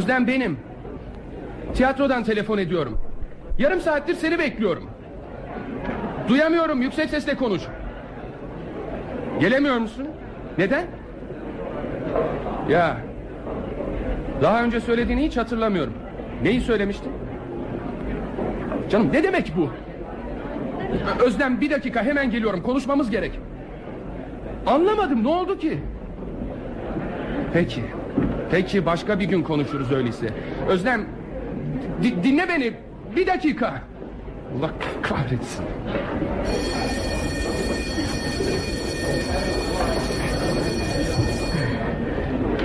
Özlem benim. Tiyatrodan telefon ediyorum. Yarım saattir seni bekliyorum. Duyamıyorum yüksek sesle konuş. Gelemiyor musun? Neden? Ya. Daha önce söylediğini hiç hatırlamıyorum. Neyi söylemiştin? Canım ne demek bu? Özlem bir dakika hemen geliyorum konuşmamız gerek. Anlamadım ne oldu ki? Peki. Peki başka bir gün konuşuruz öyleyse. Özlem di- dinle beni bir dakika. Allah kahretsin.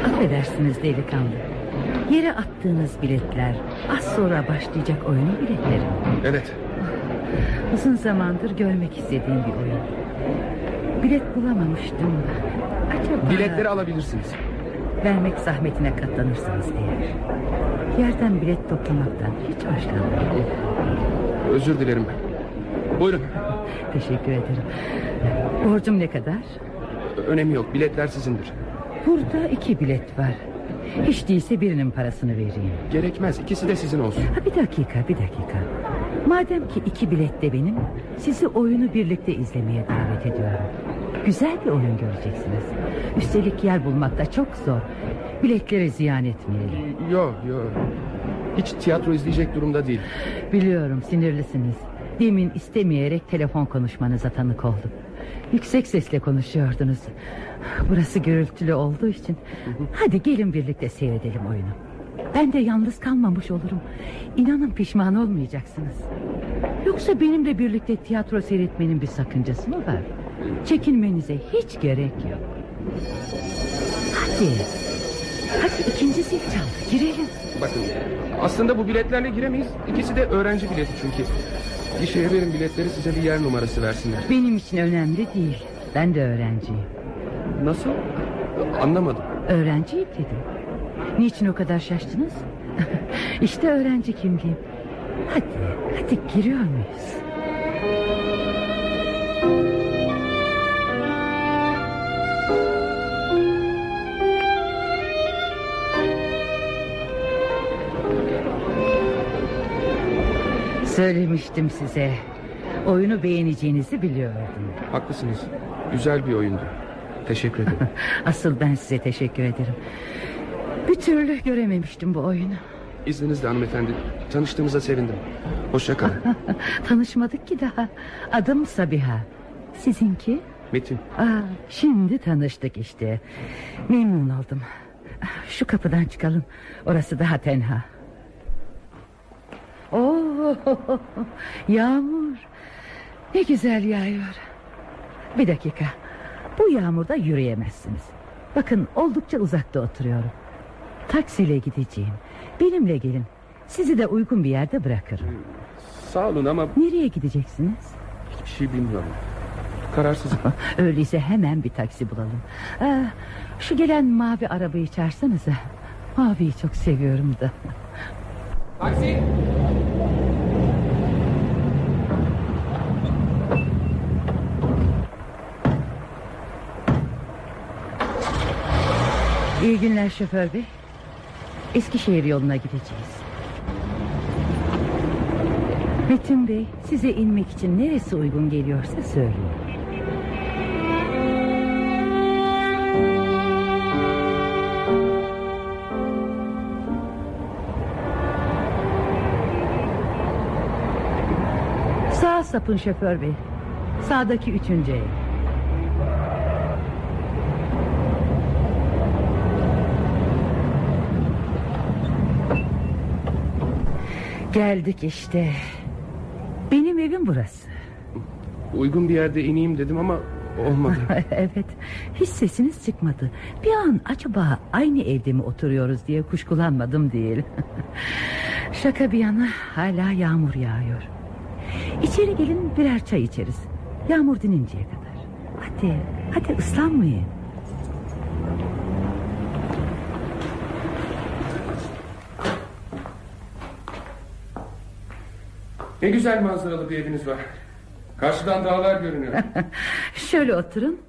Affedersiniz delikanlı. Yere attığınız biletler az sonra başlayacak oyunun biletleri. Evet. Uzun zamandır görmek istediğim bir oyun. Bilet bulamamıştım. Acaba... Biletleri alabilirsiniz. Vermek zahmetine katlanırsınız diye. Yerden bilet toplamaktan hiç hoşlanmıyorum. Özür dilerim. Buyurun. Teşekkür ederim. Borcum ne kadar? Önemi yok. Biletler sizindir. Burada iki bilet var. Hiç değilse birinin parasını vereyim. Gerekmez. İkisi de sizin olsun. Ha, bir dakika bir dakika. Madem ki iki bilet de benim Sizi oyunu birlikte izlemeye davet ediyorum Güzel bir oyun göreceksiniz. Üstelik yer bulmak da çok zor. Biletleri ziyan etmeyelim. Yok yok. Hiç tiyatro izleyecek durumda değil. Biliyorum sinirlisiniz. Demin istemeyerek telefon konuşmanıza tanık oldum. Yüksek sesle konuşuyordunuz. Burası gürültülü olduğu için. Hadi gelin birlikte seyredelim oyunu ben de yalnız kalmamış olurum İnanın pişman olmayacaksınız Yoksa benimle birlikte tiyatro seyretmenin bir sakıncası mı var Çekinmenize hiç gerek yok Hadi Hadi ikinci zil çaldı girelim Bakın aslında bu biletlerle giremeyiz. İkisi de öğrenci bileti çünkü. Gişeye verin biletleri size bir yer numarası versinler. Benim için önemli değil Ben de öğrenciyim Nasıl? Anlamadım. Öğrenciyim dedim Niçin o kadar şaştınız İşte öğrenci kimliğim Hadi hadi giriyor muyuz Söylemiştim size Oyunu beğeneceğinizi biliyordum Haklısınız. Güzel bir oyundu. Teşekkür ederim. Asıl ben size teşekkür ederim Bir türlü görememiştim bu oyunu. İzninizle hanımefendi. Tanıştığımıza sevindim. Hoşça kalın. Tanışmadık ki daha. Adım Sabiha. Sizinki? Metin. Aa, şimdi tanıştık işte. Memnun oldum. Şu kapıdan çıkalım. Orası daha tenha. Oo, Yağmur. Ne güzel yağıyor. Bir dakika. Bu yağmurda yürüyemezsiniz. Bakın oldukça uzakta oturuyorum Taksiyle gideceğim Benimle gelin Sizi de uygun bir yerde bırakırım Sağ olun ama Nereye gideceksiniz? hiçbir şey bilmiyorum. Kararsızım. Öyleyse hemen bir taksi bulalım Aa, Şu gelen mavi arabayı çağırsanıza Maviyi çok seviyorum da Taksi. İyi günler şoför bey Eskişehir yoluna gideceğiz. Metin bey size inmek için neresi uygun geliyorsa söyleyin Sağa sapın şoför bey. Sağdaki üçüncü ev Geldik işte. Benim evim burası. Uygun bir yerde ineyim dedim ama olmadı. Evet hiç sesiniz çıkmadı. Bir an acaba aynı evde mi oturuyoruz diye kuşkulanmadım değil Şaka bir yana hala yağmur yağıyor. İçeri gelin birer çay içeriz. Yağmur dininceye kadar. Hadi hadi ıslanmayın ne güzel manzaralı bir eviniz var. Karşıdan dağlar görünüyor. Şöyle oturun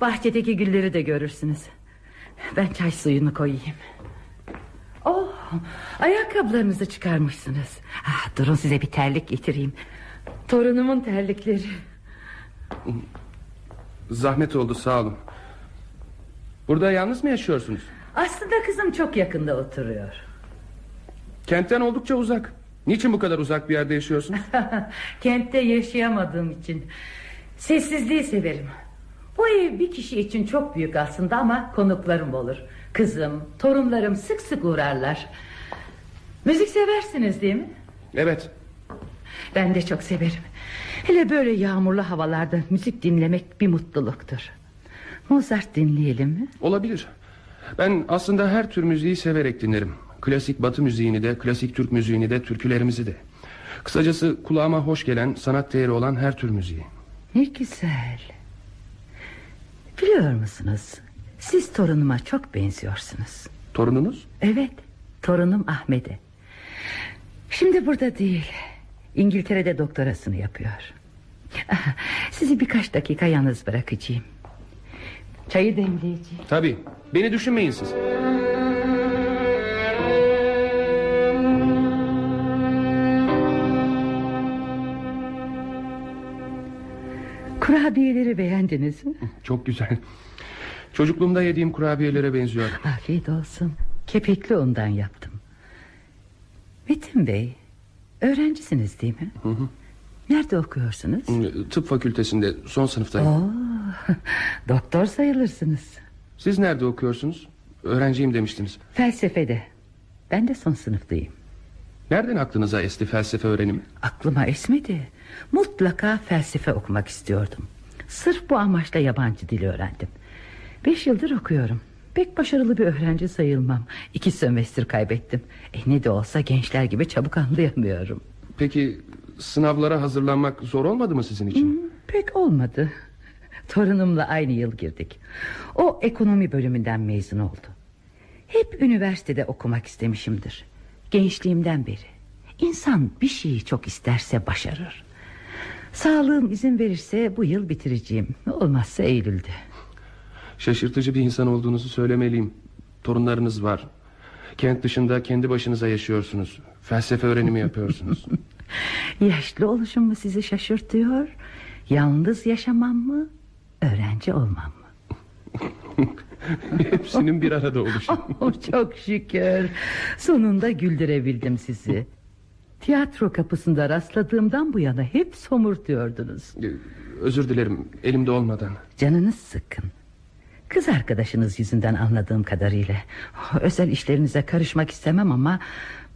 Bahçedeki gülleri de görürsünüz Ben çay suyunu koyayım. Oh, ayakkabılarınızı çıkarmışsınız. Ah, durun size bir terlik getireyim. Torunumun terlikleri. Zahmet oldu sağ olun. Burada yalnız mı yaşıyorsunuz? Aslında kızım çok yakında oturuyor. Kentten oldukça uzak. Niçin bu kadar uzak bir yerde yaşıyorsunuz? Kentte yaşayamadığım için. Sessizliği severim. Bu ev bir kişi için çok büyük aslında ama konuklarım olur. Kızım, torunlarım sık sık uğrarlar. Müzik seversiniz değil mi? evet. Ben de çok severim. Hele böyle yağmurlu havalarda müzik dinlemek bir mutluluktur. Mozart dinleyelim mi? Olabilir. Ben aslında her tür müziği severek dinlerim. Klasik batı müziğini de, klasik Türk müziğini de, türkülerimizi de. Kısacası kulağıma hoş gelen, sanat değeri olan her tür müziği. Ne güzel. Biliyor musunuz? Siz torunuma çok benziyorsunuz. Torununuz? Evet, torunum Ahmet'e. Şimdi burada değil. İngiltere'de doktorasını yapıyor. Ah, Sizi birkaç dakika yalnız bırakacağım. Çayı demleyeceğim. Tabii. Beni düşünmeyin siz. Kurabiyeleri beğendiniz mi? Çok güzel. Çocukluğumda yediğim kurabiyelere benziyor. Afiyet olsun. Kepekli undan yaptım. Metin Bey, öğrencisiniz değil mi? Hı hı. Nerede okuyorsunuz? Tıp fakültesinde son sınıftayım. Oo, doktor sayılırsınız. Siz nerede okuyorsunuz? Öğrenciyim demiştiniz. Felsefede. Ben de son sınıftayım. Nereden aklınıza esti felsefe öğrenimi? Aklıma esmedi. Mutlaka felsefe okumak istiyordum. Sırf bu amaçla yabancı dil öğrendim. Beş yıldır okuyorum. Pek başarılı bir öğrenci sayılmam. İki sömestr kaybettim. E ne de olsa gençler gibi çabuk anlayamıyorum. Peki sınavlara hazırlanmak zor olmadı mı sizin için? Hmm, pek olmadı. Torunumla aynı yıl girdik. O ekonomi bölümünden mezun oldu. Hep üniversitede okumak istemişimdir. Gençliğimden beri. İnsan bir şeyi çok isterse başarır. Sağlığım izin verirse bu yıl bitireceğim. Olmazsa Eylül'de. Şaşırtıcı bir insan olduğunuzu söylemeliyim. Torunlarınız var. Kent dışında kendi başınıza yaşıyorsunuz. Felsefe öğrenimi yapıyorsunuz. Yaşlı oluşum mu sizi şaşırtıyor? Yalnız yaşamam mı? Öğrenci olmam mı? Hepsinin bir arada oluşu. Oh, çok şükür. Sonunda güldürebildim sizi. Tiyatro kapısında rastladığımdan bu yana hep somurtuyordunuz. Ee, Özür dilerim elimde olmadan. Canınız sıkkın. Kız arkadaşınız yüzünden anladığım kadarıyla. Özel işlerinize karışmak istemem ama...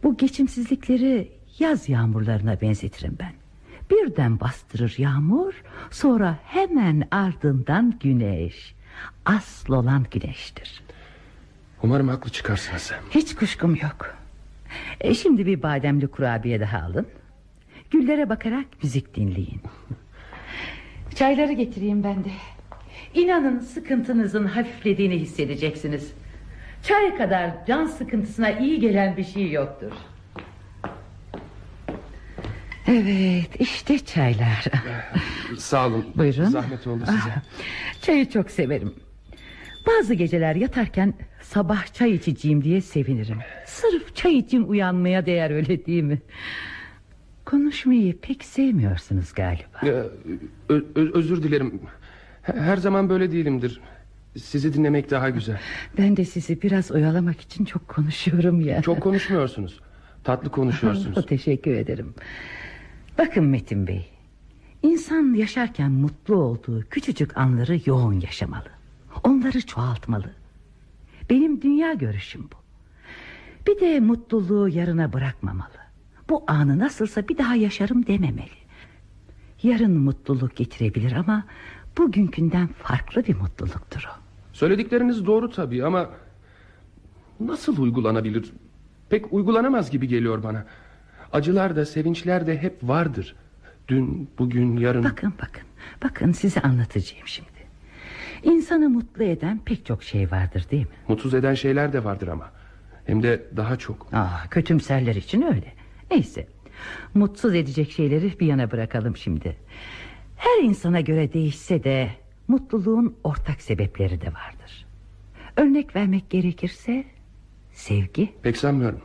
...bu geçimsizlikleri yaz yağmurlarına benzetirim ben. Birden bastırır yağmur... ...sonra hemen ardından güneş. Asıl olan güneştir. Umarım haklı çıkarsınız. Hiç kuşkum yok. E, şimdi bir bademli kurabiye daha alın. Güllere bakarak müzik dinleyin. Çayları getireyim ben de. İnanın sıkıntınızın hafiflediğini hissedeceksiniz. Çay kadar can sıkıntısına iyi gelen bir şey yoktur. Evet işte çaylar. Sağ olun. Buyurun. Zahmet oldu size. Ah, Çayı çok severim. Bazı geceler yatarken sabah çay içeceğim diye sevinirim. Sırf çay için uyanmaya değer öyle değil mi? Konuşmayı pek sevmiyorsunuz galiba. Ee, ö- ö- özür dilerim. He- Her zaman böyle değilimdir. Sizi dinlemek daha güzel. Ben de sizi biraz oyalamak için çok konuşuyorum ya. Çok konuşmuyorsunuz. Tatlı konuşuyorsunuz. Teşekkür ederim. Bakın Metin Bey. İnsan yaşarken mutlu olduğu küçücük anları yoğun yaşamalı. Onları çoğaltmalı. Benim dünya görüşüm bu. Bir de mutluluğu yarına bırakmamalı. Bu anı nasılsa bir daha yaşarım dememeli. Yarın mutluluk getirebilir ama bugünkünden farklı bir mutluluktur o. Söyledikleriniz doğru tabii ama nasıl uygulanabilir? Pek uygulanamaz gibi geliyor bana. Acılar da sevinçler de hep vardır. Dün, bugün, yarın. Bakın bakın bakın size anlatacağım şimdi. İnsanı mutlu eden pek çok şey vardır değil mi? Mutsuz eden şeyler de vardır ama. Hem de daha çok. Ah, kötümserler için öyle. Neyse. Mutsuz edecek şeyleri bir yana bırakalım şimdi. Her insana göre değişse de mutluluğun ortak sebepleri de vardır. Örnek vermek gerekirse sevgi. Pek sanmıyorum.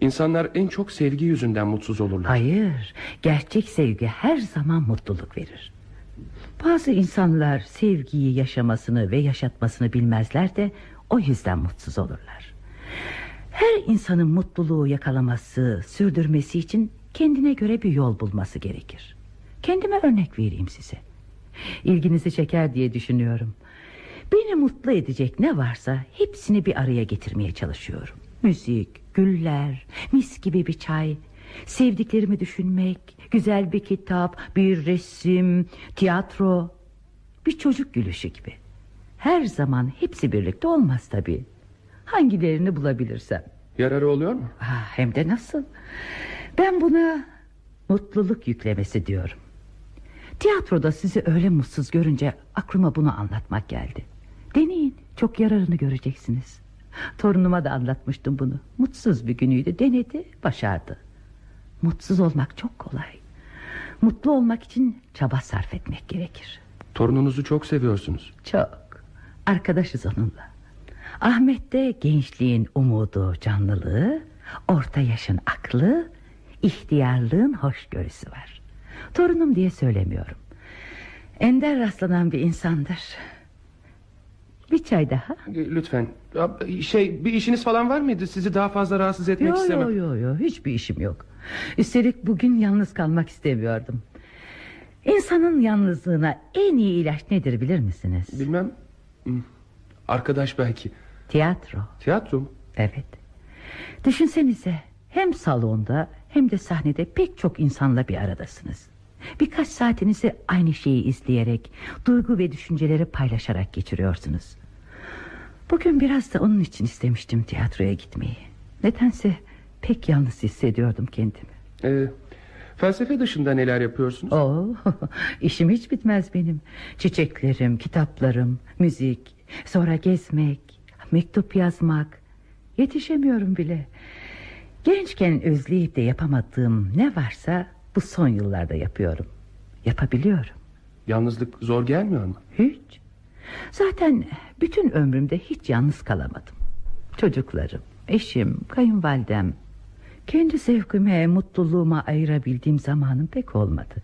İnsanlar en çok sevgi yüzünden mutsuz olurlar. Hayır, gerçek sevgi her zaman mutluluk verir. Bazı insanlar sevgiyi yaşamasını ve yaşatmasını bilmezler de o yüzden mutsuz olurlar. Her insanın mutluluğu yakalaması, sürdürmesi için kendine göre bir yol bulması gerekir. Kendime örnek vereyim size. İlginizi çeker diye düşünüyorum. Beni mutlu edecek ne varsa hepsini bir araya getirmeye çalışıyorum. Müzik, güller, mis gibi bir çay, sevdiklerimi düşünmek, güzel bir kitap, bir resim, tiyatro, bir çocuk gülüşü gibi. Her zaman hepsi birlikte olmaz tabii. Hangilerini bulabilirsem. Yararı oluyor mu? Ah, hem de nasıl? Ben buna mutluluk yüklemesi diyorum. Tiyatroda sizi öyle mutsuz görünce aklıma bunu anlatmak geldi. Deneyin, çok yararını göreceksiniz. Torunuma da anlatmıştım bunu. Mutsuz bir günüydü, denedi, başardı. Mutsuz olmak çok kolay. Mutlu olmak için çaba sarf etmek gerekir. Torununuzu çok seviyorsunuz. Çok. Arkadaşız onunla. Ahmet'te gençliğin umudu, canlılığı, orta yaşın aklı, ihtiyarlığın hoşgörüsü var. Torunum diye söylemiyorum. Ender rastlanan bir insandır. Bir çay daha. E, Lütfen. Şey bir işiniz falan var mıydı? Sizi daha fazla rahatsız etmek Yo istemem. yo yo yo hiçbir işim yok. Üstelik bugün yalnız kalmak istemiyordum. İnsanın yalnızlığına en iyi ilaç nedir bilir misiniz? Bilmem. Hmm, Arkadaş belki. Tiyatro. Tiyatro mu? Evet. Düşünsenize hem salonda hem de sahnede pek çok insanla bir aradasınız. Birkaç saatinizi aynı şeyi izleyerek, duygu ve düşünceleri paylaşarak geçiriyorsunuz. Bugün biraz da onun için istemiştim tiyatroya gitmeyi. Nedense pek yalnız hissediyordum kendimi. Ee, felsefe dışında neler yapıyorsunuz? Oo, işim hiç bitmez benim. Çiçeklerim, kitaplarım, müzik, sonra gezmek, mektup yazmak. Yetişemiyorum bile. Gençken özleyip de yapamadığım ne varsa bu son yıllarda yapıyorum. Yapabiliyorum. Yalnızlık zor gelmiyor mu? Hiç. Zaten bütün ömrümde hiç yalnız kalamadım. Çocuklarım, eşim, kayınvalidem. Kendi zevkime, mutluluğuma ayırabildiğim zamanım pek olmadı.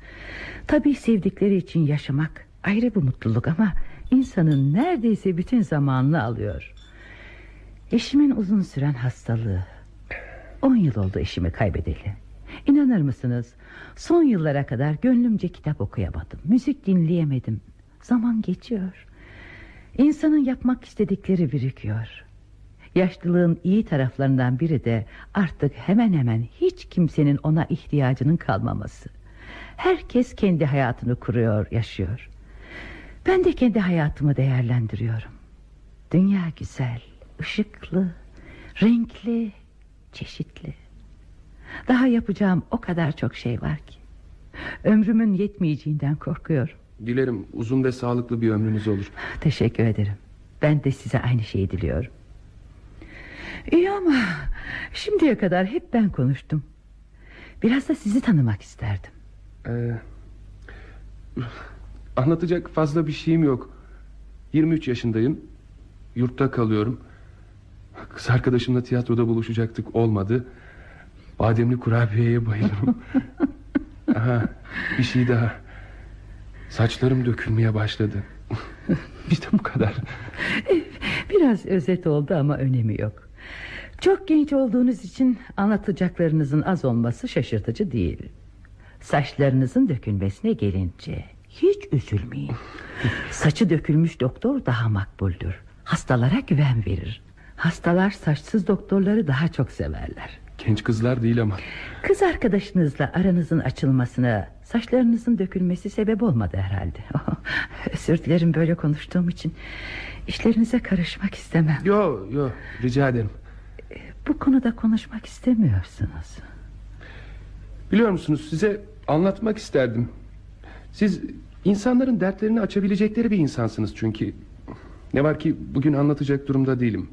Tabii sevdikleri için yaşamak ayrı bir mutluluk ama insanın neredeyse bütün zamanını alıyor. Eşimin uzun süren hastalığı. On yıl oldu eşimi kaybedeli. İnanır mısınız? Son yıllara kadar gönlümce kitap okuyamadım. Müzik dinleyemedim. Zaman geçiyor. İnsanın yapmak istedikleri birikiyor. Yaşlılığın iyi taraflarından biri de artık hemen hemen hiç kimsenin ona ihtiyacının kalmaması. Herkes kendi hayatını kuruyor, yaşıyor. Ben de kendi hayatımı değerlendiriyorum. Dünya güzel, ışıklı, renkli, çeşitli. Daha yapacağım o kadar çok şey var ki. Ömrümün yetmeyeceğinden korkuyorum. Dilerim uzun ve sağlıklı bir ömrünüz olur. Teşekkür ederim. Ben de size aynı şeyi diliyorum. İyi ama şimdiye kadar hep ben konuştum. Biraz da sizi tanımak isterdim. Ee, anlatacak fazla bir şeyim yok. 23 yaşındayım. Yurtta kalıyorum. Kız arkadaşımla tiyatroda buluşacaktık olmadı. Bademli kurabiyeye bayılırım. Aha, bir şey daha. Saçlarım dökülmeye başladı. işte bu kadar. Biraz özet oldu ama önemi yok. Çok genç olduğunuz için anlatacaklarınızın az olması şaşırtıcı değil. Saçlarınızın dökülmesine gelince hiç üzülmeyin. Saçı dökülmüş doktor daha makbuldür. Hastalara güven verir. Hastalar saçsız doktorları daha çok severler. Genç kızlar değil ama. Kız arkadaşınızla aranızın açılmasına saçlarınızın dökülmesi sebep olmadı herhalde. Özür dilerim böyle konuştuğum için. İşlerinize karışmak istemem. Yo yo rica ederim. Bu konuda konuşmak istemiyorsunuz. Biliyor musunuz size anlatmak isterdim. Siz insanların dertlerini açabilecekleri bir insansınız çünkü. Ne var ki bugün anlatacak durumda değilim.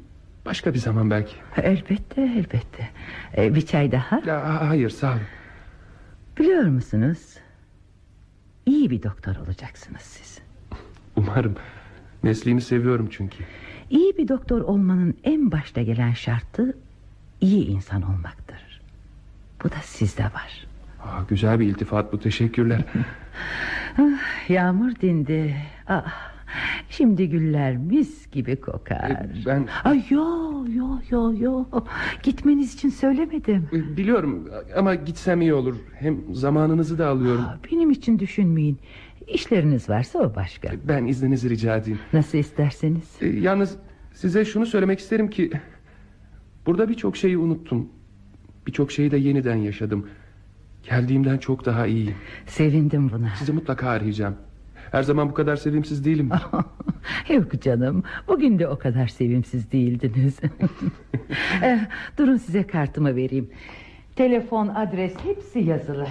Başka bir zaman belki. Elbette elbette. Ee, bir çay daha. Ya, hayır sağ olun. Biliyor musunuz? İyi bir doktor olacaksınız siz. Umarım. Mesleğimi seviyorum çünkü. İyi bir doktor olmanın en başta gelen şartı iyi insan olmaktır. Bu da sizde var. Aa, güzel bir iltifat bu teşekkürler. Ah, yağmur dindi. Ah, şimdi güller mis gibi kokar. E, ben- Ay yo yo yo yo. Gitmeniz için söylemedim. Ee, Biliyorum ama gitsem iyi olur. Hem zamanınızı da alıyorum. Ah, Benim için düşünmeyin. İşleriniz varsa o başka. Ben izninizi rica edeyim. Nasıl isterseniz. Ee, Yalnız size şunu söylemek isterim ki... Burada birçok şeyi unuttum. Birçok şeyi de yeniden yaşadım. Geldiğimden çok daha iyiyim. Sevindim buna. Sizi mutlaka arayacağım. Her zaman bu kadar sevimsiz değilim. Yok canım. Bugün de o kadar sevimsiz değildiniz. Eh, Durun size kartımı vereyim. Telefon, adres hepsi yazılı.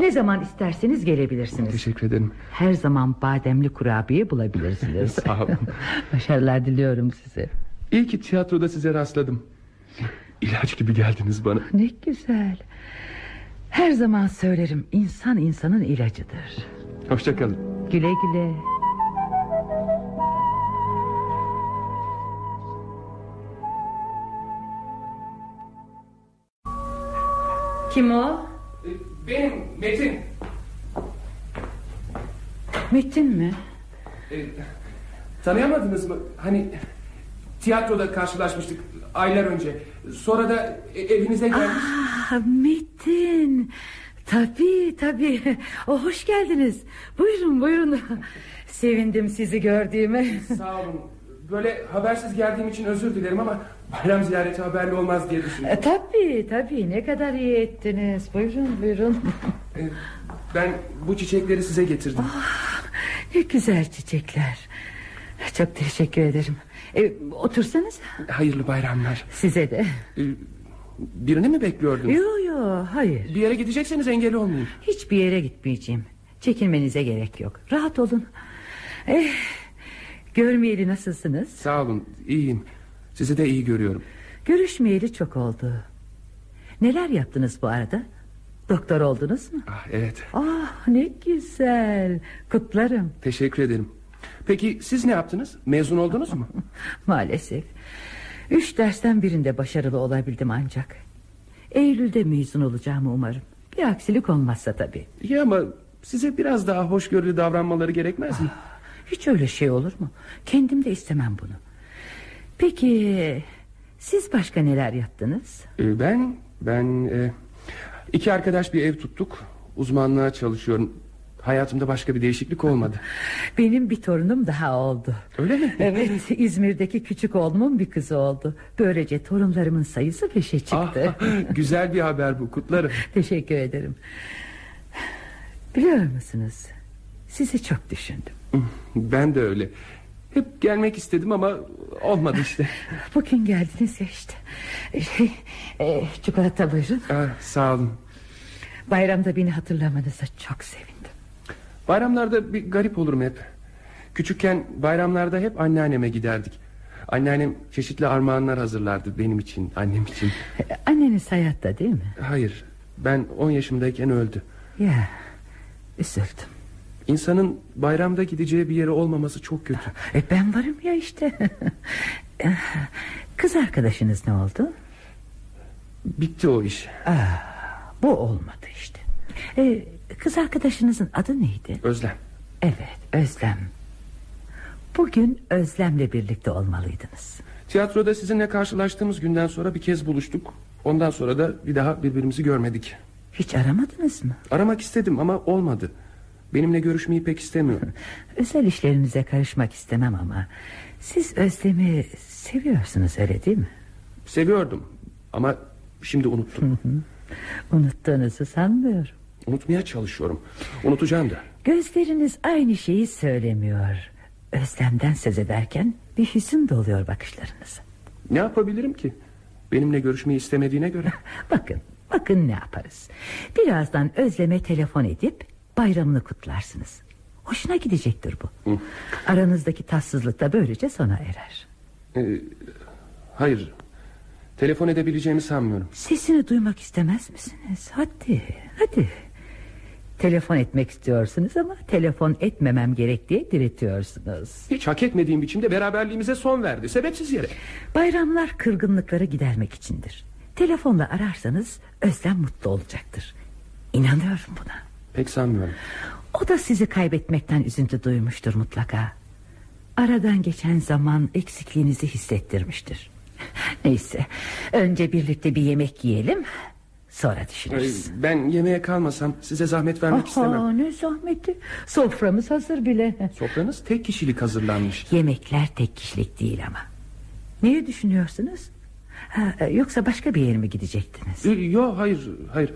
Ne zaman isterseniz gelebilirsiniz. Teşekkür ederim. Her zaman bademli kurabiye bulabilirsiniz. Sağ olun. Başarılar diliyorum size. İyi ki tiyatroda size rastladım. İlaç gibi geldiniz bana. Ne güzel. Her zaman söylerim insan insanın ilacıdır. Hoşçakalın. Güle güle. Kim o? Benim Metin. Metin mi? Ee, tanıyamadınız mı? Hani tiyatroda karşılaşmıştık aylar önce. Sonra da e- evinize gelmiş. Ah, Metin. Tabii tabii. O hoş geldiniz. Buyurun buyurun. Sevindim sizi gördüğüme. Sağ olun. Böyle habersiz geldiğim için özür dilerim ama bayram ziyareti haberli olmaz diye düşündüm. E, tabii tabii ne kadar iyi ettiniz. Buyurun buyurun. Ee, ben bu çiçekleri size getirdim. Ne güzel çiçekler. Çok teşekkür ederim. E, otursanız Hayırlı bayramlar. size de. Ee, birini mi bekliyordunuz? Yo yo hayır. Bir yere gidecekseniz engel olmayın. Hiçbir yere gitmeyeceğim. Çekinmenize gerek yok. Rahat olun. Eh, görmeyeli nasılsınız? Sağ olun iyiyim. Sizi de iyi görüyorum. Görüşmeyeli çok oldu. Neler yaptınız bu arada? Doktor oldunuz mu? Ah, evet Ah ne güzel. Kutlarım. teşekkür ederim. Peki siz ne yaptınız? Mezun oldunuz mu? Maalesef. Üç dersten birinde başarılı olabildim ancak. Eylül'de mezun olacağımı umarım. Bir aksilik olmazsa tabii. İyi ama size biraz daha hoşgörülü davranmaları gerekmez mi? Hiç öyle şey olur mu? Kendim de istemem bunu. Peki siz başka neler yaptınız? Ee, ben ben e, iki arkadaş bir ev tuttuk. Uzmanlığa çalışıyorum. Hayatımda başka bir değişiklik olmadı. Benim bir torunum daha oldu. Öyle mi? Evet İzmir'deki küçük oğlumun bir kızı oldu. Böylece torunlarımın sayısı beşe çıktı. Ah, güzel bir haber bu. Kutlarım. Teşekkür ederim. Biliyor musunuz? Sizi çok düşündüm. Ben de öyle. Hep gelmek istedim ama olmadı işte. Bugün geldiniz ya işte. Şey, e, çikolata buyurun. Ah, sağ olun. Bayramda beni hatırlamanıza çok sevindim. Bayramlarda bir garip olurum hep. Küçükken bayramlarda hep anneanneme giderdik. Anneannem çeşitli armağanlar hazırlardı benim için, annem için. Anneniz hayatta değil mi? Hayır, ben 10 yaşımdayken öldü. Ya üzüldüm. İnsanın bayramda gideceği bir yere olmaması çok kötü. E, ben varım ya işte. Kız arkadaşınız ne oldu? Bitti o iş. Bu olmadı işte. E, kız arkadaşınızın adı neydi? Özlem. Evet Özlem. Bugün Özlem'le birlikte olmalıydınız. Tiyatroda sizinle karşılaştığımız günden sonra bir kez buluştuk. Ondan sonra da bir daha birbirimizi görmedik. Hiç aramadınız mı? Aramak istedim ama olmadı. Benimle görüşmeyi pek istemiyor. Özel işlerinize karışmak istemem ama... ...siz Özlem'i seviyorsunuz öyle değil mi? Seviyordum ama şimdi unuttum. Unuttuğunuzu sanmıyorum. Unutmaya çalışıyorum. Unutacağım da. Gözleriniz aynı şeyi söylemiyor. Özlem'den söz ederken bir hüzün doluyor bakışlarınız. Ne yapabilirim ki? Benimle görüşmeyi istemediğine göre. Bakın, bakın ne yaparız. Birazdan Özlem'e telefon edip bayramını kutlarsınız. Hoşuna gidecektir bu. Aranızdaki tatsızlık da böylece sona erer. Ee, hayır. Telefon edebileceğimi sanmıyorum. Sesini duymak istemez misiniz? Hadi, hadi. Telefon etmek istiyorsunuz ama telefon etmemem gerek diye diretiyorsunuz. Hiç hak etmediğim biçimde beraberliğimize son verdi. Sebepsiz yere. Bayramlar kırgınlıkları gidermek içindir. Telefonla ararsanız Özlem mutlu olacaktır. İnanıyorum buna. Pek sanmıyorum. O da sizi kaybetmekten üzüntü duymuştur mutlaka. Aradan geçen zaman eksikliğinizi hissettirmiştir. Neyse önce birlikte bir yemek yiyelim sonra düşünürüz. Ben yemeğe kalmasam size zahmet vermek Aha, istemem. ne zahmeti soframız hazır bile. Sofranız tek kişilik hazırlanmış. Yemekler tek kişilik değil ama. Neyi düşünüyorsunuz? Ha, e, yoksa başka bir yere mi gidecektiniz? Yok hayır hayır.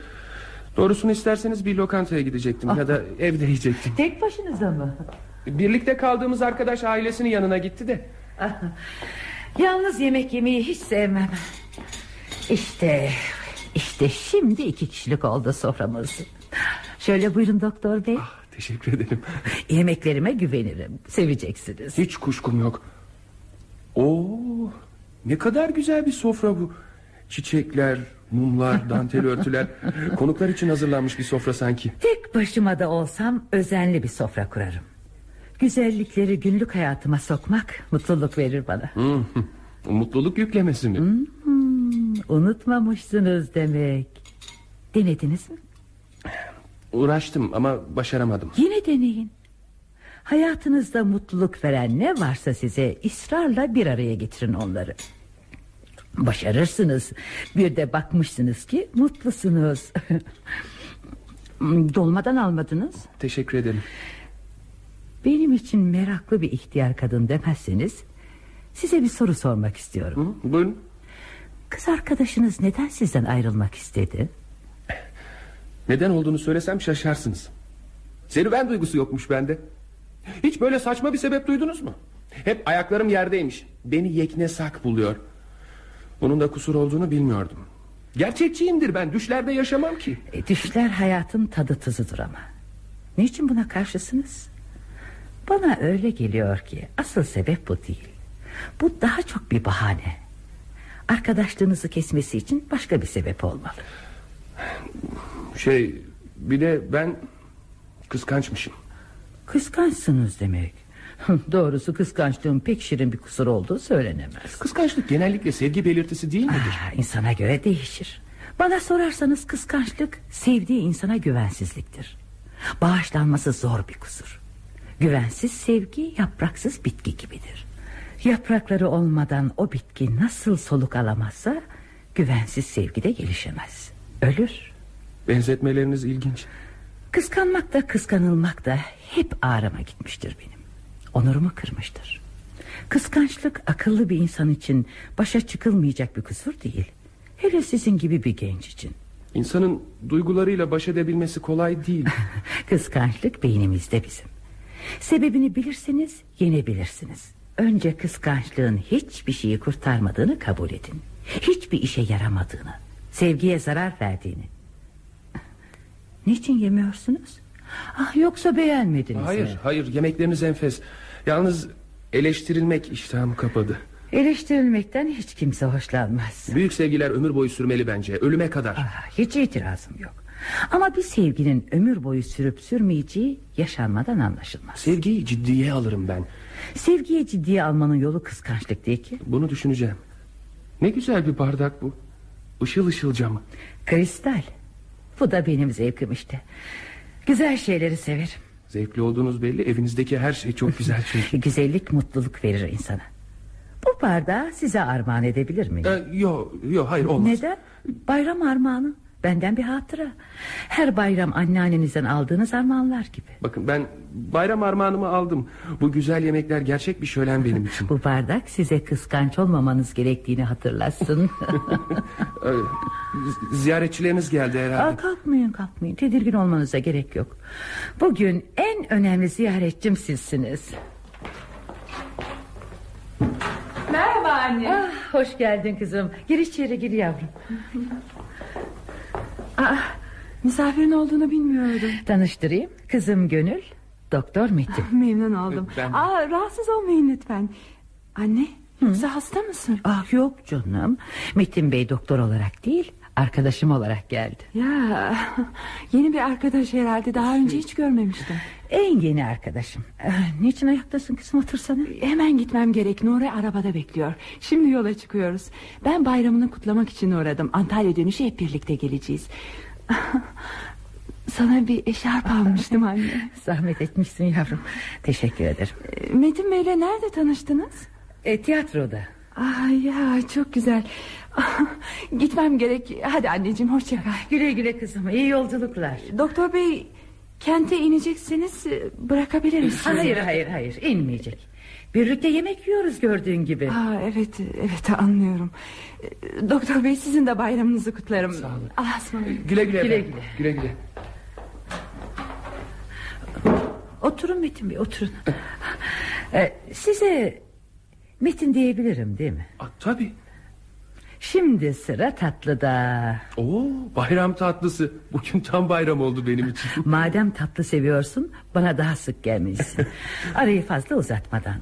Doğrusunu isterseniz bir lokantaya gidecektim ya da evde yiyecektim. Tek başınıza mı? Birlikte kaldığımız arkadaş ailesinin yanına gitti de. Yalnız yemek yemeyi hiç sevmem. İşte, işte şimdi iki kişilik oldu soframız. Şöyle buyurun doktor bey. Ah, teşekkür ederim. Yemeklerime güvenirim. Seveceksiniz. Hiç kuşkum yok. Oo, ne kadar güzel bir sofra bu. Çiçekler, mumlar, dantel örtüler. Konuklar için hazırlanmış bir sofra sanki. Tek başıma da olsam özenli bir sofra kurarım. Güzellikleri günlük hayatıma sokmak mutluluk verir bana. Hmm, Mutluluk yüklemesi mi? Hmm, unutmamışsınız demek. Denediniz mi? Uğraştım ama başaramadım. Yine deneyin. Hayatınızda mutluluk veren ne varsa size ısrarla bir araya getirin onları. Başarırsınız. Bir de bakmışsınız ki mutlusunuz. Dolmadan almadınız. Teşekkür ederim. Benim için meraklı bir ihtiyar kadın demezseniz size bir soru sormak istiyorum. Hı, buyurun. Kız arkadaşınız neden sizden ayrılmak istedi? Neden olduğunu söylesem şaşarsınız. Serüven duygusu yokmuş bende. Hiç böyle saçma bir sebep duydunuz mu? Hep ayaklarım yerdeymiş. Beni yeknesak buluyor. Bunun da kusur olduğunu bilmiyordum. Gerçekçiyimdir ben. Düşlerde yaşamam ki. E, düşler hayatın tadı tuzıdır ama. Niçin buna karşısınız? Bana öyle geliyor ki asıl sebep bu değil. Bu daha çok bir bahane. Arkadaşlığınızı kesmesi için başka bir sebep olmalı. Şey bir de ben kıskançmışım. Kıskançsınız demek. Doğrusu kıskançlığın pek şirin bir kusur olduğu söylenemez. Kıskançlık genellikle sevgi belirtisi değil midir? Ah, insana göre değişir. Bana sorarsanız kıskançlık sevdiği insana güvensizliktir. Bağışlanması zor bir kusur. Güvensiz sevgi yapraksız bitki gibidir. Yaprakları olmadan o bitki nasıl soluk alamazsa güvensiz sevgi de gelişemez. Ölür. Benzetmeleriniz ilginç. Kıskanmak da kıskanılmak da hep ağrıma gitmiştir benim. Onurumu kırmıştır. Kıskançlık akıllı bir insan için başa çıkılmayacak bir kusur değil. Hele sizin gibi bir genç için. İnsanın duygularıyla baş edebilmesi kolay değil. Kıskançlık beynimizde bizim. Sebebini bilirseniz yenebilirsiniz. Önce kıskançlığın hiçbir şeyi kurtarmadığını kabul edin. Hiçbir işe yaramadığını, sevgiye zarar verdiğini. Niçin yemiyorsunuz? Ah yoksa beğenmediniz hayır, mi? hayır yemekleriniz enfes. Yalnız eleştirilmek iştahımı kapadı. Eleştirilmekten hiç kimse hoşlanmaz. Büyük sevgiler ömür boyu sürmeli bence. Ölüme kadar. Ah, hiç itirazım yok. Ama bir sevginin ömür boyu sürüp sürmeyeceği yaşanmadan anlaşılmaz. Sevgiyi ciddiye alırım ben. Sevgiye ciddiye almanın yolu kıskançlık değil ki. Bunu düşüneceğim. Ne güzel bir bardak bu. Işıl ışıl camı. Kristal. Bu da benim zevkim işte. Güzel şeyleri severim. Zevkli olduğunuz belli. Evinizdeki her şey çok güzel çünkü. Güzellik mutluluk verir insana. Bu bardağı size armağan edebilir miyim? Ee, yo, yo hayır olmaz. Neden? Bayram armağanı. Benden bir hatıra. Her bayram anneannenizden aldığınız armağanlar gibi. Bakın ben bayram armağanımı aldım. Bu güzel yemekler gerçek bir şölen benim için. Bu bardak size kıskanç olmamanız gerektiğini hatırlatsın. Ziyaretçileriniz geldi herhalde. Aa, kalkmayın kalkmayın tedirgin olmanıza gerek yok. Bugün en önemli ziyaretçim sizsiniz. Merhaba anne. Ah, hoş geldin kızım. Gir içeri gir yavrum. Aa, misafirin olduğunu bilmiyordum. Tanıştırayım. Kızım Gönül, Doktor Metin. Memnun oldum. Ben- Aa, rahatsız olmayın lütfen. Anne, yoksa hasta mısın? Ah yok canım. Metin Bey doktor olarak değil, Arkadaşım olarak geldi. Ya yeni bir arkadaş herhalde daha önce hiç görmemiştim. En yeni arkadaşım. Eh, Niçin ayaktasın kızım otursana. Hemen gitmem gerek Nuri arabada bekliyor Şimdi yola çıkıyoruz Ben bayramını kutlamak için uğradım Antalya dönüşü hep birlikte geleceğiz Sana bir eşarp almıştım anne Zahmet etmişsin yavrum. Teşekkür ederim. Metin Bey'le nerede tanıştınız? E, tiyatroda. Ay ya çok güzel Gitmem gerek Hadi anneciğim hoşça kal Güle güle kızım. İyi yolculuklar. Doktor bey Kente inecekseniz e, bırakabiliriz sizi. Hayır hayır hayır inmeyecek. Birlikte yemek yiyoruz gördüğün gibi. Aa, evet evet anlıyorum E, Doktor bey sizin de bayramınızı kutlarım Sağ olun. Allah'a ısmarladık Güle güle. Güle efendim. Güle güle. Oturun Metin Bey oturun. E, size Metin diyebilirim değil mi? Aa, tabii. Şimdi sıra tatlıda. Oo, bayram tatlısı. Bugün tam bayram oldu benim için. Madem tatlı seviyorsun bana daha sık gelmelisin. Arayı fazla uzatmadan.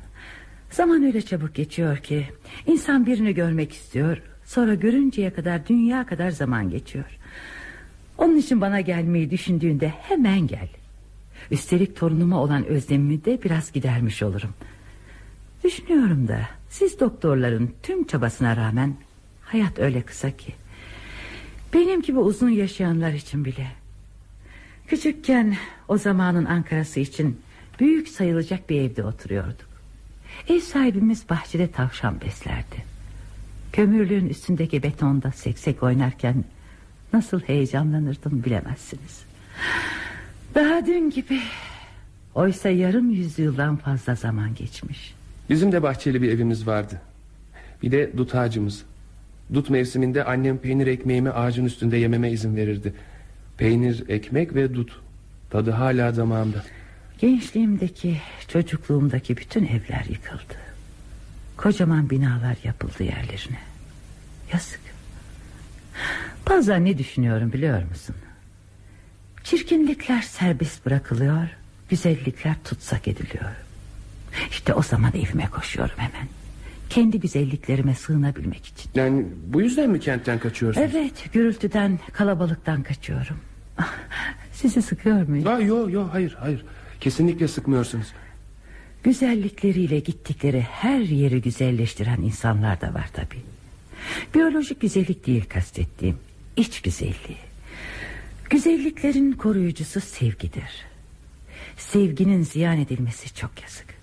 Zaman öyle çabuk geçiyor ki insan birini görmek istiyor. Sonra görünceye kadar dünya kadar zaman geçiyor. Onun için bana gelmeyi düşündüğünde hemen gel. Üstelik torunuma olan özlemimi de biraz gidermiş olurum. Düşünüyorum da siz doktorların tüm çabasına rağmen hayat öyle kısa ki. Benim gibi uzun yaşayanlar için bile. Küçükken o zamanın Ankara'sı için büyük sayılacak bir evde oturuyorduk. Ev sahibimiz bahçede tavşan beslerdi. Kömürlüğün üstündeki betonda seksek oynarken nasıl heyecanlanırdım bilemezsiniz. Daha dün gibi. Oysa yarım yüzyıldan fazla zaman geçmiş. Bizim de bahçeli bir evimiz vardı. Bir de dut ağacımız. Dut mevsiminde annem peynir ekmeğimi ağacın üstünde yememe izin verirdi. Peynir, ekmek ve dut. Tadı hala damağımda. Gençliğimdeki, çocukluğumdaki bütün evler yıkıldı. Kocaman binalar yapıldı yerlerine. Yazık. Bazen ne düşünüyorum biliyor musun? Çirkinlikler serbest bırakılıyor, güzellikler tutsak ediliyor. İşte o zaman evime koşuyorum hemen. Kendi güzelliklerime sığınabilmek için. Yani bu yüzden mi kentten kaçıyorsunuz? Evet, gürültüden, kalabalıktan kaçıyorum. Sizi sıkıyor muyum? Aa, yo yo hayır hayır. Kesinlikle sıkmıyorsunuz. Güzellikleriyle gittikleri her yeri güzelleştiren insanlar da var tabi. Biyolojik güzellik değil kastettiğim iç güzelliği. Güzelliklerin koruyucusu sevgidir. Sevginin ziyan edilmesi çok yazık.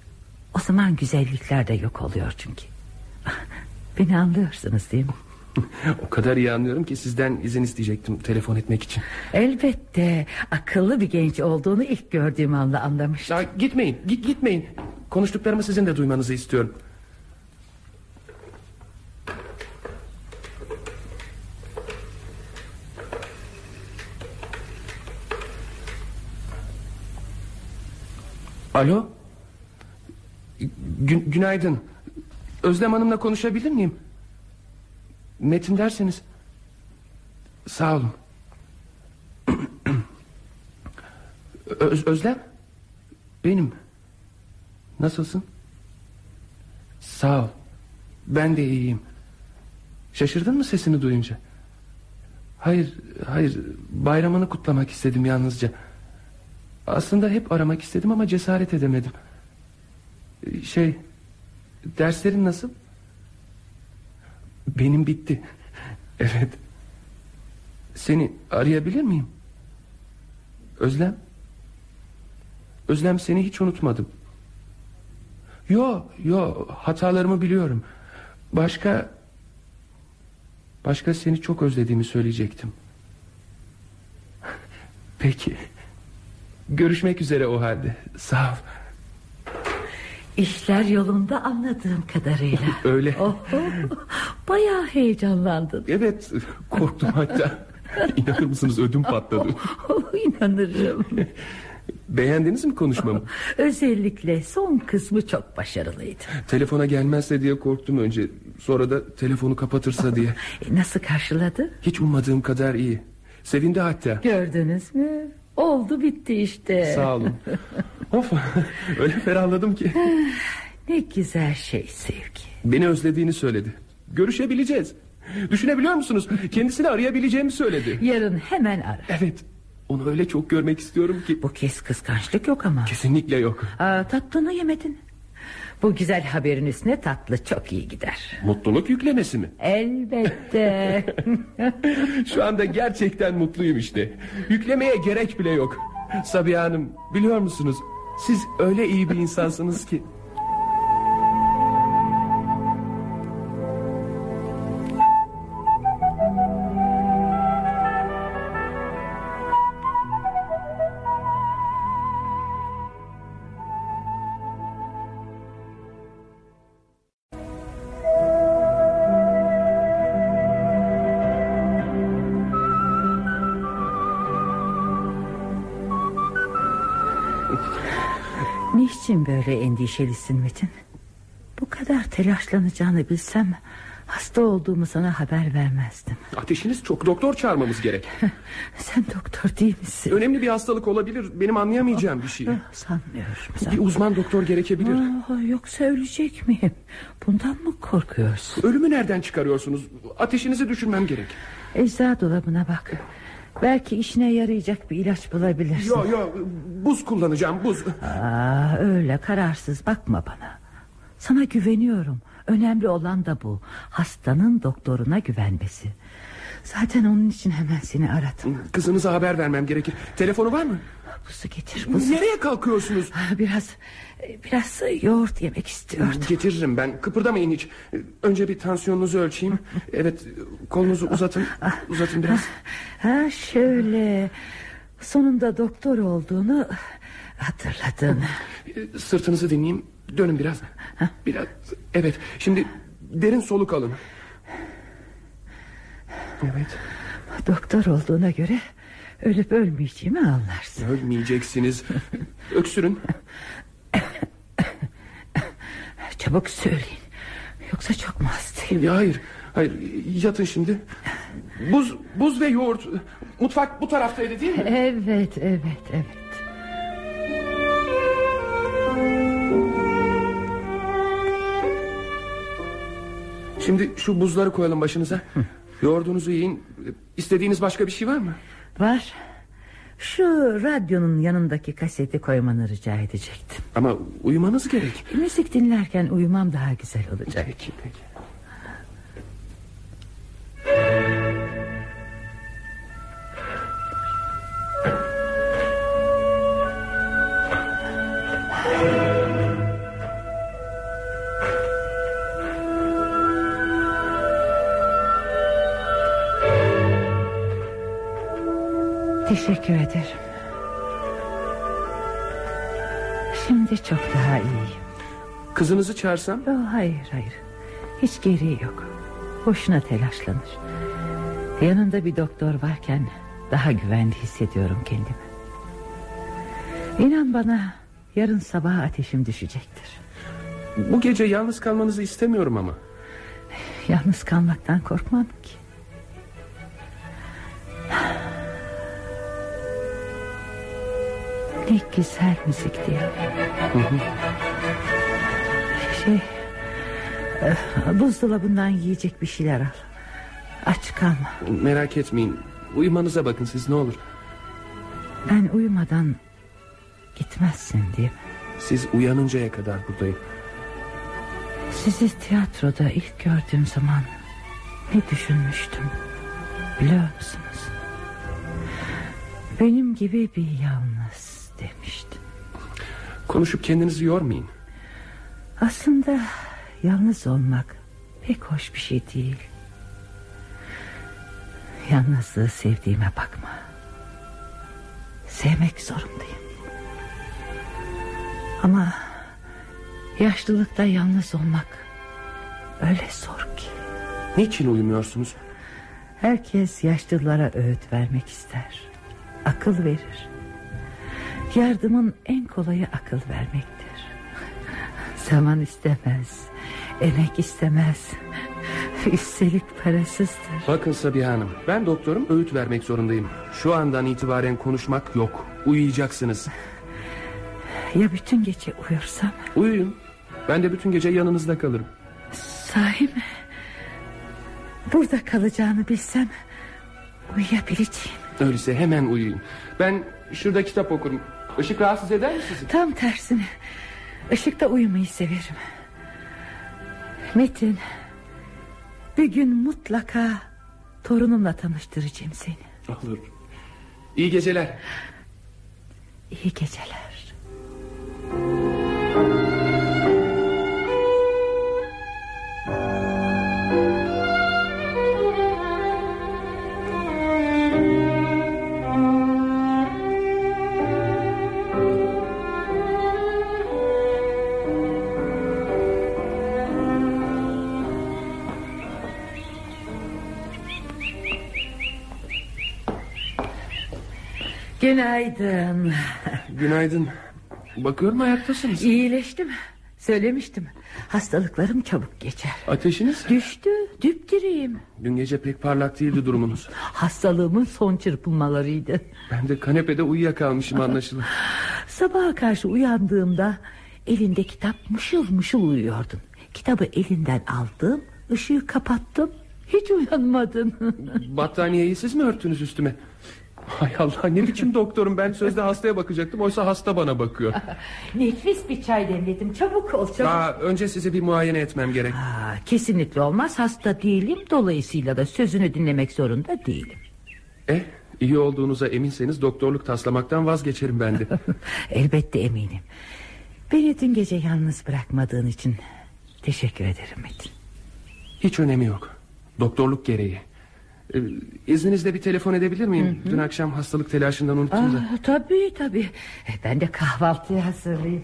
O zaman güzellikler de yok oluyor çünkü. Beni anlıyorsunuz değil mi? o kadar iyi anlıyorum ki sizden izin isteyecektim telefon etmek için. Elbette akıllı bir genç olduğunu ilk gördüğüm anda anlamıştım. Ya, gitmeyin git gitmeyin. Konuştuklarımı sizin de duymanızı istiyorum. Alo? Gü- günaydın. Özlem Hanım'la konuşabilir miyim? Metin derseniz. Sağ olun. Öz- Özlem? Benim. Nasılsın? Sağ ol. Ben de iyiyim. Şaşırdın mı sesini duyunca? Hayır, hayır. Bayramını kutlamak istedim yalnızca. Aslında hep aramak istedim ama cesaret edemedim. Şey, derslerin nasıl? Benim bitti. Evet. Seni arayabilir miyim? Özlem? Özlem seni hiç unutmadım. Yo, yo, hatalarımı biliyorum. Başka... Başka seni çok özlediğimi söyleyecektim. Peki. Görüşmek üzere o halde. Sağ ol. İşler yolunda anladığım kadarıyla. Öyle. Oh, bayağı heyecanlandın. Evet, korktum hatta. İnanır mısınız ödüm patladı. Oh, inanırım. Beğendiniz mi konuşmamı? Özellikle son kısmı çok başarılıydı. Telefona gelmezse diye korktum önce. Sonra da telefonu kapatırsa diye. E, nasıl karşıladı? Hiç ummadığım kadar iyi. Sevindi hatta. Gördünüz mü? Oldu bitti işte. Sağ olun. of, öyle ferahladım ki. Ne güzel şey sevgi. Beni özlediğini söyledi. Görüşebileceğiz. Düşünebiliyor musunuz? Kendisini arayabileceğimi söyledi. Yarın hemen ara. Evet. Onu öyle çok görmek istiyorum ki. Bu kez kıskançlık yok ama. Kesinlikle yok. Aa, tatlını yemedin. Bu güzel haberin üstüne tatlı çok iyi gider. Mutluluk yüklemesi mi? Elbette. Şu anda gerçekten mutluyum işte. Yüklemeye gerek bile yok. Sabiha Hanım biliyor musunuz? Siz öyle iyi bir insansınız ki. Böyle endişelisin Metin? Bu kadar telaşlanacağını bilsem hasta olduğumu sana haber vermezdim. Ateşiniz çok doktor çağırmamız gerek. Sen doktor değil misin? Önemli bir hastalık olabilir. Benim anlayamayacağım bir şey. Ah, Sanmıyorum. Bir uzman doktor gerekebilir. Aa, yoksa ölecek miyim? Bundan mı korkuyorsun? Ölümü nereden çıkarıyorsunuz? Ateşinizi düşünmem gerek. Ecza dolabına bak. Belki işine yarayacak bir ilaç bulabilirsin. Yo yo buz kullanacağım buz. Aa, öyle kararsız bakma bana. Sana güveniyorum. Önemli olan da bu. Hastanın doktoruna güvenmesi. Zaten onun için hemen seni aradım. Kızınıza haber vermem gerekir. Telefonu var mı? Buzu getir buzu. Nereye kalkıyorsunuz? Biraz biraz yoğurt yemek istiyordum. Getiririm ben. Kıpırdamayın hiç. Önce bir tansiyonunuzu ölçeyim. Evet, kolunuzu uzatın. Uzatın biraz. Ha şöyle. Sonunda doktor olduğunu hatırladın. Sırtınızı dinleyeyim. Dönün biraz. Biraz. Evet. Şimdi derin soluk alın. Evet. Doktor olduğuna göre ölüp ölmeyeceğimi anlarsın. Ölmeyeceksiniz. Öksürün. Çabuk söyleyin. Yoksa çok mu hastayım? Hayır. Hayır. Yatın şimdi. Buz, buz ve yoğurt. Mutfak bu taraftaydı değil mi? Evet, evet, evet. Şimdi şu buzları koyalım başınıza. Yoğurdunuzu yiyin. İstediğiniz başka bir şey var mı? Var. Şu radyonun yanındaki kaseti koymanı rica edecektim. Ama uyumanız gerek. Müzik dinlerken uyumam daha güzel olacak. Peki peki. Kızınızı çağırsam? Yo, hayır hayır. Hiç gereği yok. Boşuna telaşlanır. Yanında bir doktor varken daha güvende hissediyorum kendimi. İnan bana yarın sabah ateşim düşecektir. Bu gece yalnız kalmanızı istemiyorum ama. Yalnız kalmaktan korkmam ki. Ne güzel müzik diye. Şey, e, buzdolabından yiyecek bir şeyler al. Aç kalma. Merak etmeyin. Uyumanıza bakın siz ne olur. Ben uyumadan gitmezsin diye. Siz uyanıncaya kadar buradayım. Sizi tiyatroda ilk gördüğüm zaman ne düşünmüştüm biliyor musunuz? Benim gibi bir yalnız demiştim. Konuşup kendinizi yormayın. Aslında yalnız olmak pek hoş bir şey değil. Yalnızlığı sevdiğime bakma. Sevmek zorundayım. Ama yaşlılıkta yalnız olmak öyle zor ki. Niçin uyumuyorsunuz? Herkes yaşlılara öğüt vermek ister. Akıl verir. Yardımın en kolayı akıl vermektir. Zaman istemez. Emek istemez. Üstelik parasızdır. Bakın Sabiha Hanım ben doktorum öğüt vermek zorundayım. Şu andan itibaren konuşmak yok. Uyuyacaksınız. Ya bütün gece uyursam? Uyuyun. Ben de bütün gece yanınızda kalırım. Sahi mi? Burada kalacağını bilsem uyuyabileceğim. Öyleyse hemen uyuyun. Ben şurada kitap okurum. Işık rahatsız eder mi sizi? Tam tersine. Işıkta uyumayı severim. Metin. Bir gün mutlaka torunumla tanıştıracağım seni. Olur. İyi geceler. İyi geceler. Günaydın. Günaydın. Bakıyorum ayaktasınız. İyileştim. Söylemiştim. Hastalıklarım çabuk geçer. Ateşiniz? Düştü. Düpdiriyim. Dün gece pek parlak değildi durumunuz. Hastalığımın son çırpınmalarıydı. Ben de kanepede uyuyakalmışım anlaşılan. Sabaha karşı uyandığımda elinde kitap mışıl mışıl uyuyordun. Kitabı elinden aldım, ışığı kapattım. Hiç uyanmadın. Battaniyeyi siz mi örttünüz üstüme? Hay Allah ne biçim doktorum ben sözde hastaya bakacaktım oysa hasta bana bakıyor. Nefis bir çay demledim. Çabuk ol çabuk. Aa, önce size bir muayene etmem gerek. Aa, kesinlikle olmaz hasta değilim Dolayısıyla da sözünü dinlemek zorunda değilim Eh iyi olduğunuza eminseniz doktorluk taslamaktan vazgeçerim ben de. Elbette eminim Beni dün gece yalnız bırakmadığın için Teşekkür ederim Metin Hiç önemi yok Doktorluk gereği ee, İzninizle bir telefon edebilir miyim? Dün akşam hastalık telaşından unuttum da. Aa, Tabii tabii. Ben de kahvaltıyı hazırlayayım.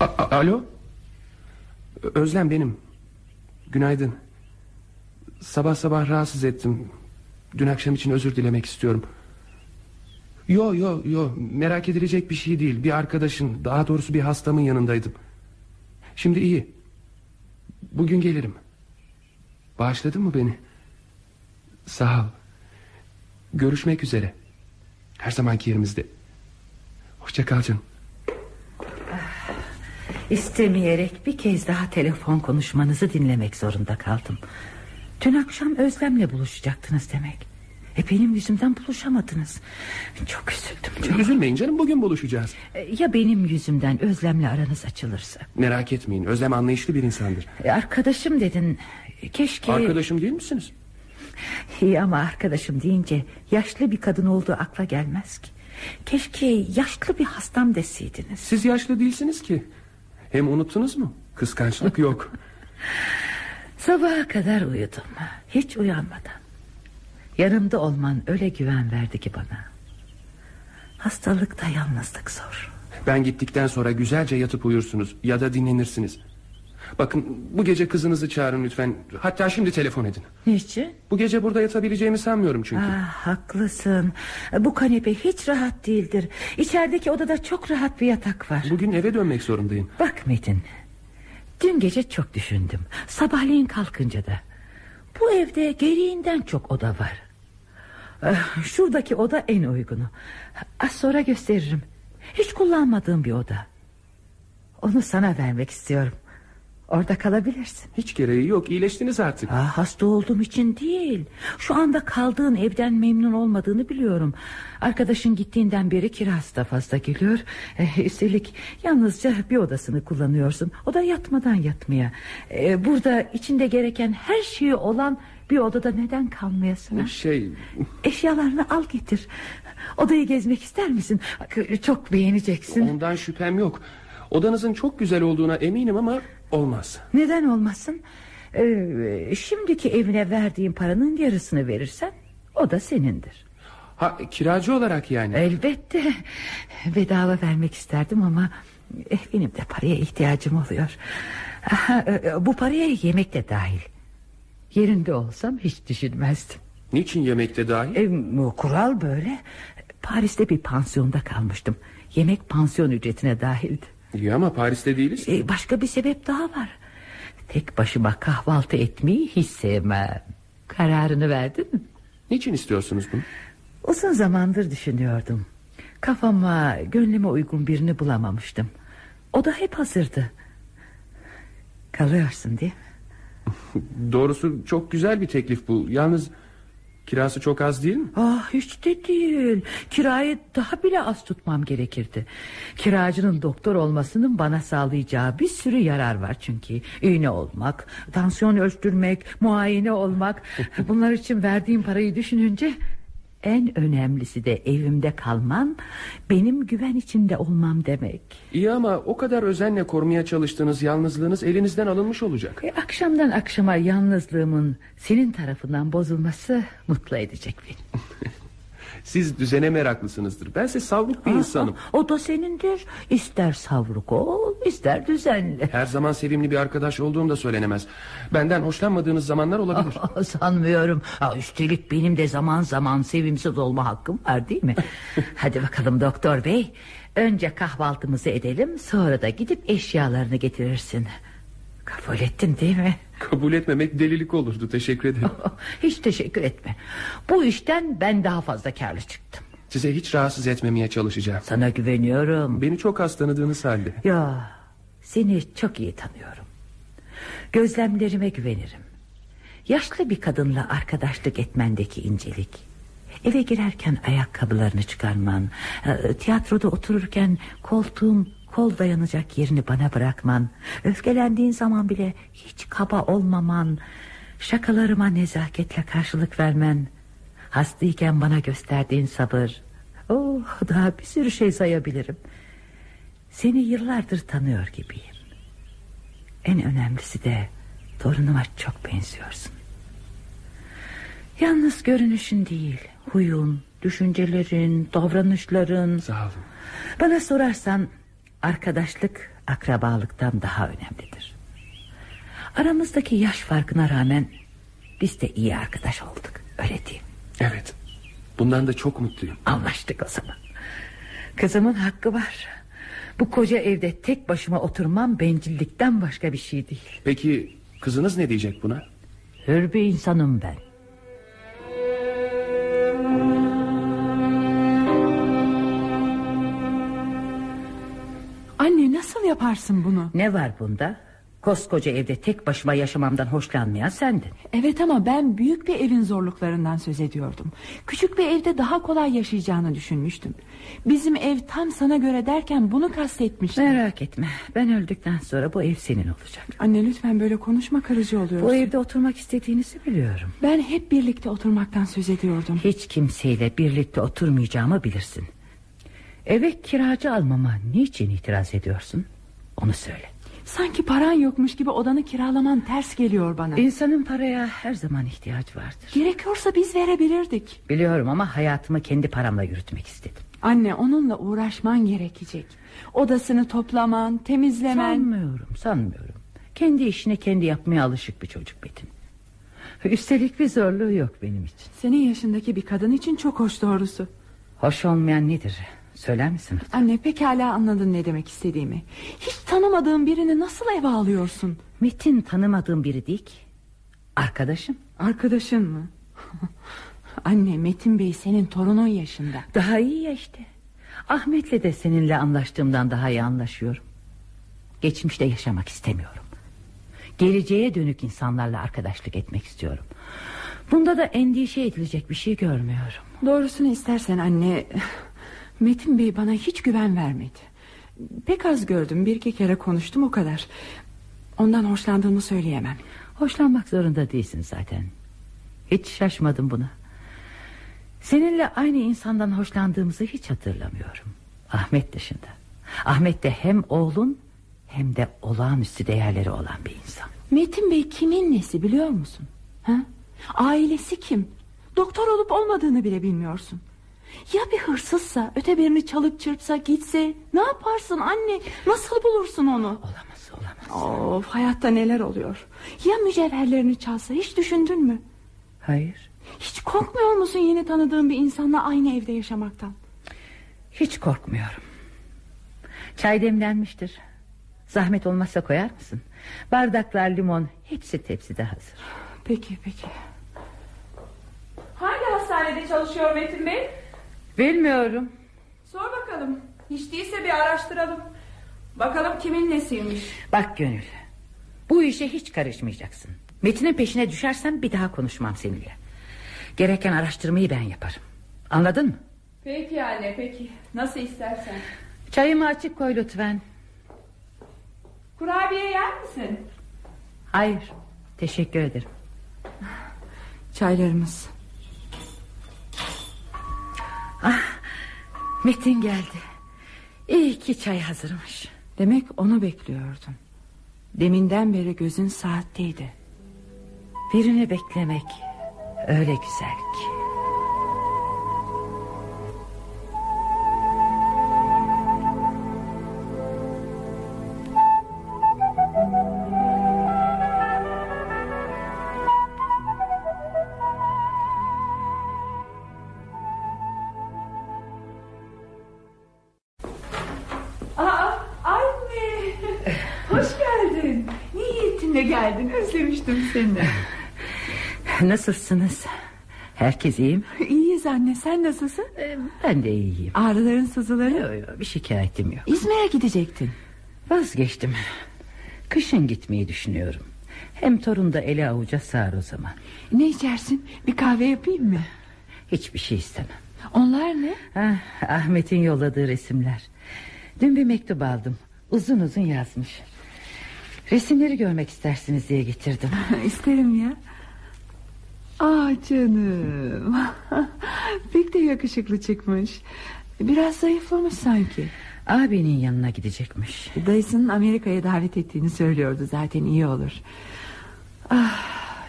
A- a- Alo? Özlem benim. Günaydın. Sabah sabah rahatsız ettim Dün akşam için özür dilemek istiyorum. Yo yo yo. Merak edilecek bir şey değil. Bir arkadaşın daha doğrusu bir hastamın yanındaydım. Şimdi iyi. Bugün gelirim. Bağışladın mı beni? Sağ ol. Görüşmek üzere. Her zamanki yerimizde. Hoşça kal canım. İstemeyerek bir kez daha telefon konuşmanızı dinlemek zorunda kaldım. Dün akşam Özlem'le buluşacaktınız demek. E benim yüzümden buluşamadınız. Çok üzüldüm çok. Üzülmeyin canım bugün buluşacağız E, Ya benim yüzümden Özlem'le aranız açılırsa? Merak etmeyin Özlem anlayışlı bir insandır E, Arkadaşım dedin. Keşke... Arkadaşım değil misiniz? İyi ama arkadaşım deyince yaşlı bir kadın olduğu akla gelmez ki. Keşke yaşlı bir hastam deseydiniz. Siz yaşlı değilsiniz ki Hem unuttunuz mu Kıskançlık yok Sabaha kadar uyudum. Hiç uyanmadan. Yanımda olman öyle güven verdi ki bana. Hastalıkta yalnızlık zor. Ben gittikten sonra güzelce yatıp uyursunuz Ya da dinlenirsiniz Bakın bu gece kızınızı çağırın lütfen Hatta şimdi telefon edin Niçin? Bu gece burada yatabileceğimi sanmıyorum çünkü Ah, haklısın. Bu kanepe hiç rahat değildir. İçerideki odada çok rahat bir yatak var. Bugün eve dönmek zorundayım Bak Metin. Dün gece çok düşündüm. Sabahleyin kalkınca da. Bu evde gereğinden çok oda var. Ah, Şuradaki oda en uygunu. Az sonra gösteririm. Hiç kullanmadığım bir oda. Onu sana vermek istiyorum. Orada kalabilirsin. Hiç gereği yok iyileştiniz artık Aa, hasta olduğum için değil. Şu anda kaldığın evden memnun olmadığını biliyorum. Arkadaşın gittiğinden beri kirası da fazla geliyor. Ee, üstelik yalnızca bir odasını kullanıyorsun. O da yatmadan yatmaya. Ee, burada içinde gereken her şeyi olan bir odada neden kalmayasın? ha? Şey Eşyalarını al getir. Odayı gezmek ister misin? Çok beğeneceksin. ondan şüphem yok Odanızın çok güzel olduğuna eminim ama olmaz Neden olmasın? Ee, şimdiki evine verdiğin paranın yarısını verirsen o da senindir. Ha kiracı olarak yani Elbette. Bedava vermek isterdim ama benim de paraya ihtiyacım oluyor. Aha, e, bu paraya yemek de dahil. Yerinde olsam hiç düşünmezdim. Niçin yemekte dahil E, kural böyle. Paris'te bir pansiyonda kalmıştım. Yemek pansiyon ücretine dahildi. İyi ama Paris'te değiliz E, başka bir sebep daha var. Tek başıma kahvaltı etmeyi hiç sevmem. Kararını verdin mi? Niçin istiyorsunuz bunu? Uzun zamandır düşünüyordum. Kafama, gönlüme uygun birini bulamamıştım. O da hep hazırdı. Kalıyorsun değil mi? Doğrusu çok güzel bir teklif bu. Yalnız kirası çok az değil mi? Ah hiç de değil. Kirayı daha bile az tutmam gerekirdi. Kiracının doktor olmasının bana sağlayacağı bir sürü yarar var çünkü. İğne olmak, tansiyon ölçtürmek, muayene olmak. Bunlar için verdiğim parayı düşününce en önemlisi de evimde kalman, benim güven içinde olmam demek. İyi ama o kadar özenle korumaya çalıştığınız yalnızlığınız elinizden alınmış olacak. E, akşamdan akşama yalnızlığımın senin tarafından bozulması mutlu edecek beni. Siz düzene meraklısınızdır. Bense savruk bir insanım. Aa, o da senindir. İster savruk ol, ister düzenli. Her zaman sevimli bir arkadaş olduğum da söylenemez. Benden hoşlanmadığınız zamanlar olabilir. Aa, Sanmıyorum. Aa, üstelik benim de zaman zaman sevimsiz olma hakkım var değil mi? Hadi bakalım doktor bey. Önce kahvaltımızı edelim, sonra da gidip eşyalarını getirirsin. Kabul ettin değil mi? Kabul etmemek delilik olurdu. Teşekkür ederim. Hiç teşekkür etme. Bu işten ben daha fazla karlı çıktım. Size hiç rahatsız etmemeye çalışacağım. Sana güveniyorum. Beni çok az tanıdığınız halde. Ya seni çok iyi tanıyorum. Gözlemlerime güvenirim. Yaşlı bir kadınla arkadaşlık etmendeki incelik. Eve girerken ayakkabılarını çıkarman, e, tiyatroda otururken koltuğum kol dayanacak yerini bana bırakman, öfkelendiğin zaman bile hiç kaba olmaman, şakalarıma nezaketle karşılık vermen, hastayken bana gösterdiğin sabır. Oh, daha bir sürü şey sayabilirim. Seni yıllardır tanıyor gibiyim. En önemlisi de torunuma çok benziyorsun. Yalnız görünüşün değil, huyun, düşüncelerin, davranışların. Sağ olun. Bana sorarsan arkadaşlık akrabalıktan daha önemlidir. Aramızdaki yaş farkına rağmen biz de iyi arkadaş olduk. Öyle değil mi? Evet. Bundan da çok mutluyum. Anlaştık o zaman. Kızımın hakkı var. Bu koca evde tek başıma oturmam bencillikten başka bir şey değil. Peki kızınız ne diyecek buna? Hür bir insanım ben. Anne nasıl yaparsın bunu? Ne var bunda? Koskoca evde tek başıma yaşamamdan hoşlanmayan sendin. Evet ama ben büyük bir evin zorluklarından söz ediyordum. Küçük bir evde daha kolay yaşayacağını düşünmüştüm. Bizim ev tam sana göre derken bunu kastetmiştim. Merak etme. Ben öldükten sonra bu ev senin olacak. Anne lütfen böyle konuşma kırıcı oluyorsun. Bu evde oturmak istediğinizi biliyorum. Ben hep birlikte oturmaktan söz ediyordum. Hiç kimseyle birlikte oturmayacağımı bilirsin. Eve kiracı almama niçin itiraz ediyorsun? Onu söyle. Sanki paran yokmuş gibi odanı kiralaman ters geliyor bana. İnsanın paraya her zaman ihtiyaç vardır. Gerekiyorsa biz verebilirdik. Biliyorum ama hayatımı kendi paramla yürütmek istedim. Anne onunla uğraşman gerekecek. Odasını toplaman, temizlemen. Sanmıyorum, sanmıyorum. Kendi işini kendi yapmaya alışık bir çocuk Betim. Üstelik bir zorluğu yok benim için. Senin yaşındaki bir kadın için çok hoş doğrusu. Hoş olmayan nedir? Söyler misin? Anne pekala anladın ne demek istediğimi. Hiç tanımadığın birini nasıl eve alıyorsun? Metin tanımadığım biri değil ki. Arkadaşım. Arkadaşın mı? Anne Metin Bey senin torunun yaşında. Daha iyi ya işte. Ahmet'le de seninle anlaştığımdan daha iyi anlaşıyorum. Geçmişte yaşamak istemiyorum. Geleceğe dönük insanlarla arkadaşlık etmek istiyorum. Bunda da endişe edilecek bir şey görmüyorum. Doğrusunu istersen anne... Metin Bey bana hiç güven vermedi. Pek az gördüm bir iki kere konuştum o kadar. Ondan hoşlandığımı söyleyemem. Hoşlanmak zorunda değilsin zaten. Hiç şaşmadım buna. Seninle aynı insandan hoşlandığımızı hiç hatırlamıyorum. Ahmet dışında. Ahmet de hem oğlun hem de olağanüstü değerleri olan bir insan. Metin Bey kimin nesi biliyor musun? Ha? Ailesi kim? Doktor olup olmadığını bile bilmiyorsun. Ya bir hırsızsa öte birini çalıp çırpsa gitse ne yaparsın anne? Nasıl bulursun onu? Olamaz olamaz. Of hayatta neler oluyor? Ya mücevherlerini çalsa hiç düşündün mü? Hayır. Hiç korkmuyor musun yeni tanıdığın bir insanla aynı evde yaşamaktan? Hiç korkmuyorum. Çay demlenmiştir. Zahmet olmazsa koyar mısın? Bardaklar limon hepsi tepside hazır. Peki peki. Hala nerede çalışıyor Metin Bey? Bilmiyorum. Sor bakalım. Hiç değilse bir araştıralım. Bakalım kimin nesiymiş. Bak Gönül. Bu işe hiç karışmayacaksın. Metin'in peşine düşersen bir daha konuşmam seninle. Gereken araştırmayı ben yaparım. Anladın mı? Peki anne peki. Nasıl istersen. Çayımı açık koy lütfen. Kurabiye yer misin? Hayır. Teşekkür ederim. Çaylarımız. Metin geldi. İyi ki çay hazırmış. Demek onu bekliyordun. Deminden beri gözün saatteydi. Birini beklemek öyle güzel ki. Nasılsınız? Herkes iyi mi? İyiyiz anne. Sen nasılsın? Ee, Ben de iyiyim. Ağrıların sızıları. Yok, yok, bir şikayetim yok. İzmir'e gidecektin. Vazgeçtim. Kışın gitmeyi düşünüyorum. Hem torun da eli avuca sığar o zaman. Ne içersin? Bir kahve yapayım mı? Hiçbir şey istemem. Onlar ne? Ah, Ahmet'in yolladığı resimler. Dün bir mektup aldım. Uzun uzun yazmış. Resimleri görmek istersiniz diye getirdim. İsterim ya. Aa canım. Pek de yakışıklı çıkmış. Biraz zayıflamış sanki. Abinin yanına gidecekmiş. Dayısının Amerika'ya davet ettiğini söylüyordu zaten iyi olur. Ah,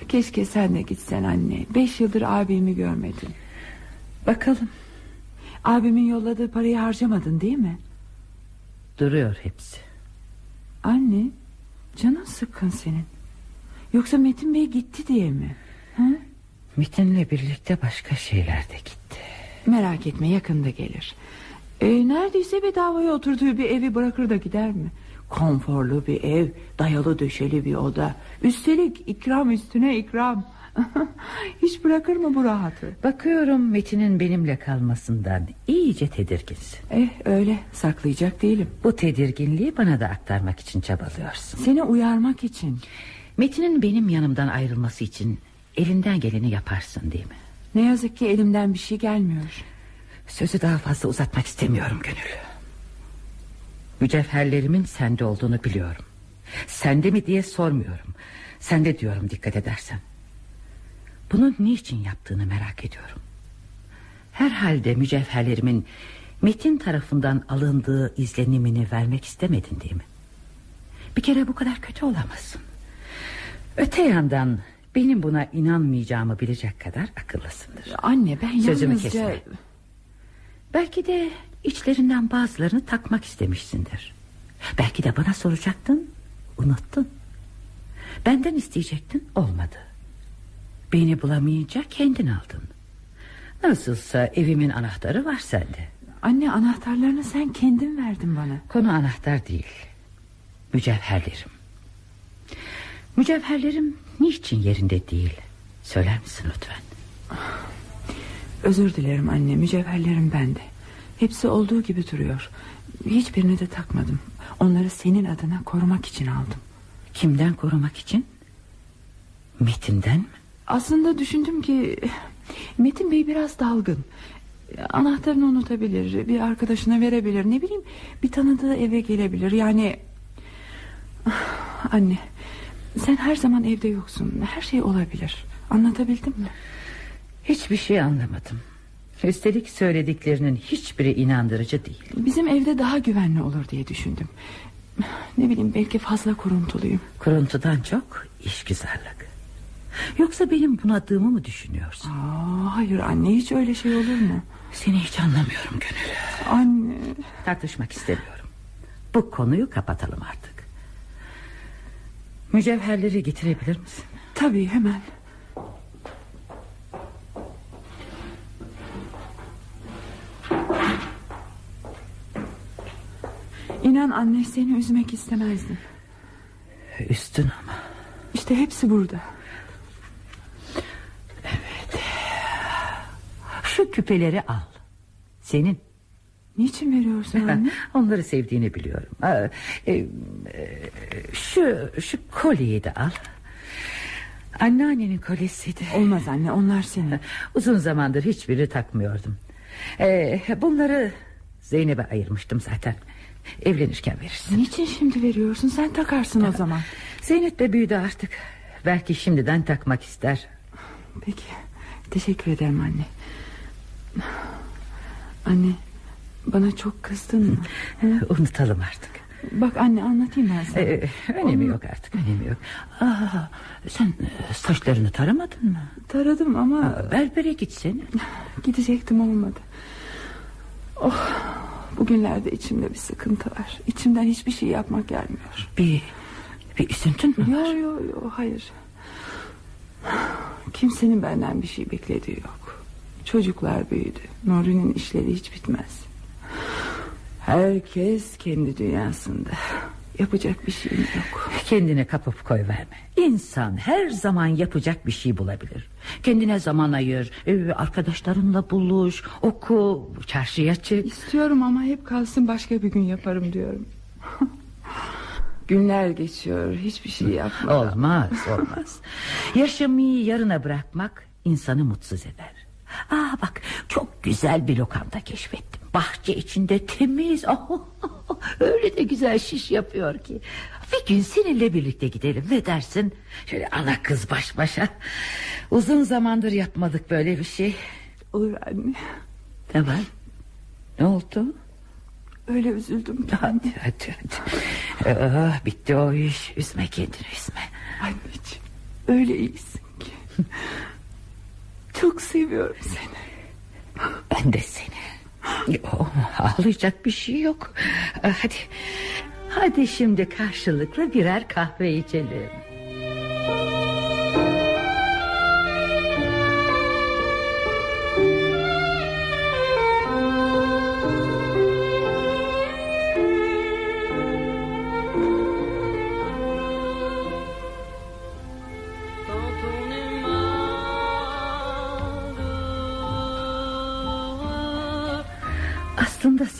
keşke sen de gitsen anne. Beş yıldır abimi görmedin. Bakalım. Abimin yolladığı parayı harcamadın değil mi? Duruyor hepsi. Anne, canın sıkkın senin. Yoksa Metin Bey gitti diye mi? Metin'le birlikte başka şeyler de gitti. Merak etme yakında gelir. E, neredeyse bedavaya oturduğu bir evi bırakır da gider mi? Konforlu bir ev, dayalı döşeli bir oda. Üstelik ikram üstüne ikram. Hiç bırakır mı bu rahatı? Bakıyorum Metin'in benimle kalmasından iyice tedirginsin. Eh öyle saklayacak değilim. Bu tedirginliği bana da aktarmak için çabalıyorsun. Seni uyarmak için. Metin'in benim yanımdan ayrılması için elinden geleni yaparsın değil mi? Ne yazık ki elimden bir şey gelmiyor. Sözü daha fazla uzatmak istemiyorum Gönül. Mücevherlerimin sende olduğunu biliyorum. Sende mi diye sormuyorum. Sende diyorum dikkat edersen. Bunu niçin yaptığını merak ediyorum. Herhalde mücevherlerimin Metin tarafından alındığı izlenimini vermek istemedin değil mi? Bir kere bu kadar kötü olamazsın. Öte yandan benim buna inanmayacağımı bilecek kadar akıllısındır. Anne ben Sözümü yalnızca... kesme. Belki de içlerinden bazılarını takmak istemişsindir. Belki de bana soracaktın, unuttun. Benden isteyecektin, olmadı. Beni bulamayınca kendin aldın. Nasılsa evimin anahtarı var sende. Anne anahtarlarını sen kendin verdin bana. Konu anahtar değil. Mücevherlerim. Mücevherlerim niçin yerinde değil? Söyler misin lütfen? Özür dilerim anne mücevherlerim bende. Hepsi olduğu gibi duruyor. Hiçbirini de takmadım. Onları senin adına korumak için aldım. Kimden korumak için? Metin'den mi? Aslında düşündüm ki Metin Bey biraz dalgın. Anahtarını unutabilir, bir arkadaşına verebilir, ne bileyim bir tanıdığı eve gelebilir. Yani Ah, anne, sen her zaman evde yoksun. Her şey olabilir. Anlatabildim mi? Hiçbir şey anlamadım. Üstelik söylediklerinin hiçbiri inandırıcı değil. Bizim evde daha güvenli olur diye düşündüm. Ne bileyim belki fazla kuruntuluyum. Kuruntudan çok işgüzarlık. Yoksa benim bunadığımı mı düşünüyorsun? Aa, hayır anne hiç öyle şey olur mu? Seni hiç anlamıyorum Gönül. Anne. Tartışmak istemiyorum. Bu konuyu kapatalım artık. Mücevherleri getirebilir misin? Tabii hemen. İnan anne seni üzmek istemezdim. Üstün ama. İşte hepsi burada. küpeleri al. Senin. Niçin veriyorsun anne? Onları sevdiğini biliyorum. Aa, e, şu şu kolyeyi de al. Anneannenin kolyesiydi. Olmaz anne onlar senin. Uzun zamandır hiçbiri takmıyordum. Ee, bunları Zeynep'e ayırmıştım zaten. Evlenirken verirsin. Niçin şimdi veriyorsun sen takarsın o zaman. Zeynep de büyüdü artık. Belki şimdiden takmak ister. Peki teşekkür ederim anne. Anne bana çok kızdın mı? Unutalım artık. Bak anne anlatayım ben sana. Ee, önemi yok artık önemi yok. Aa, sen e, saçlarını taramadın mı? Taradım ama berbere gitsene. gidecektim olmadı. Oh, bugünlerde içimde bir sıkıntı var. İçimden hiçbir şey yapmak gelmiyor. Bir, bir üzüntün mü var? Yo yo yo hayır. Kimsenin benden bir şey beklediği yok. Çocuklar büyüdü. Nuri'nin işleri hiç bitmez. Herkes kendi dünyasında. Yapacak bir şeyim yok. Kendine kapıp koy verme. İnsan her zaman yapacak bir şey bulabilir. Kendine zaman ayır, e, arkadaşlarınla buluş, oku, çarşıya çık. İstiyorum ama hep kalsın başka bir gün yaparım diyorum. Günler geçiyor hiçbir şey yapmadan. Olmaz, olmaz. Yaşamayı yarına bırakmak insanı mutsuz eder. Aa bak çok güzel bir lokanta keşfettim. Bahçe içinde temiz. Oh, öyle de güzel şiş yapıyor ki. Bir gün seninle birlikte gidelim ne dersin? Şöyle ana kız baş başa. Uzun zamandır yapmadık böyle bir şey. Olur anne. Ne var? Ne oldu? Öyle üzüldüm ki. Hadi hadi hadi. Ah, bitti o iş. Üzme kendini üzme. Anneciğim öyle iyisin ki. Çok seviyorum seni. Ben de seni. Ağlayacak bir şey yok. Ah, Hadi. Hadi şimdi karşılıklı birer kahve içelim.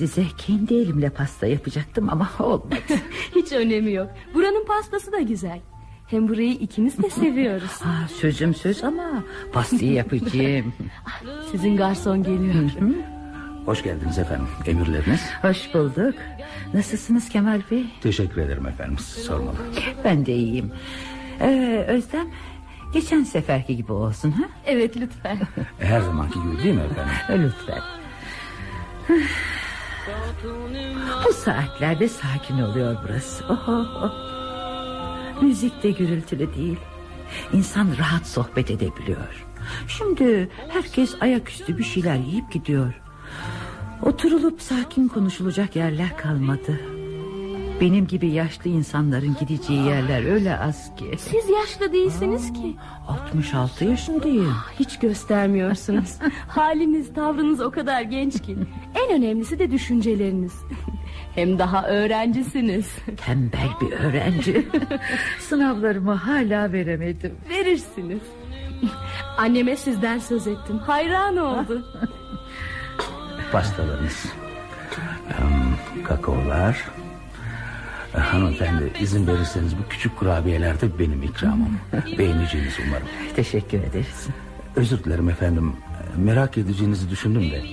Size kendi elimle pasta yapacaktım ama olmadı. Hiç önemi yok. Buranın pastası da güzel. Hem burayı ikimiz de seviyoruz. Aa, sözüm söz ama pastayı yapacağım. Sizin garson geliyor. Hoş geldiniz efendim. Emirleriniz? Hoş bulduk. Nasılsınız Kemal Bey? Teşekkür ederim efendim. Sormalı. Ben de iyiyim. Ee, Özlem geçen seferki gibi olsun ha? Evet lütfen. Her zamanki gibi değil mi efendim? Lütfen. Bu saatlerde sakin oluyor burası. Oh, oh, oh. Müzik de gürültülü değil. İnsan rahat sohbet edebiliyor. Şimdi herkes ayaküstü bir şeyler yiyip gidiyor. Oturulup sakin konuşulacak yerler kalmadı. Benim gibi yaşlı insanların gideceği yerler öyle az ki. Siz yaşlı değilsiniz ki. 66 yaşındayım. Hiç göstermiyorsunuz. Haliniz, tavrınız o kadar genç ki. En önemlisi de düşünceleriniz. Hem daha öğrencisiniz. Tembel bir öğrenci. Sınavlarımı hala veremedim. Verirsiniz. Anneme sizden söz ettim. Hayran oldu. Pastalarınız. Kakaolar. E, Hanımefendi izin verirseniz bu küçük kurabiyeler de benim ikramım. Beğeneceğinizi umarım. Teşekkür ederiz. Özür dilerim efendim. Merak edeceğinizi düşündüm de.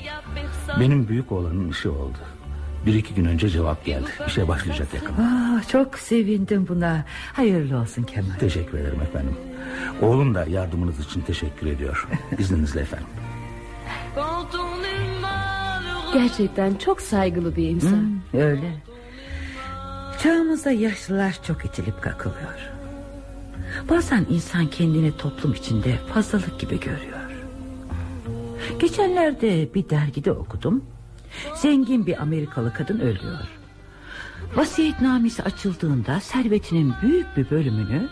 Benim büyük oğlanın işi oldu. Bir iki gün önce cevap geldi. İşe başlayacak yakın. Aa, çok sevindim buna. Hayırlı olsun Kemal. Teşekkür ederim efendim. Oğlum da yardımınız için teşekkür ediyor. İzninizle efendim. Gerçekten çok saygılı bir insan. Öyle. Çağımızda yaşlılar çok itilip kakılıyor. Bazen insan kendini toplum içinde fazlalık gibi görüyor. Geçenlerde bir dergide okudum. Zengin bir Amerikalı kadın ölüyor. Vasiyetnamesi açıldığında servetinin büyük bir bölümünü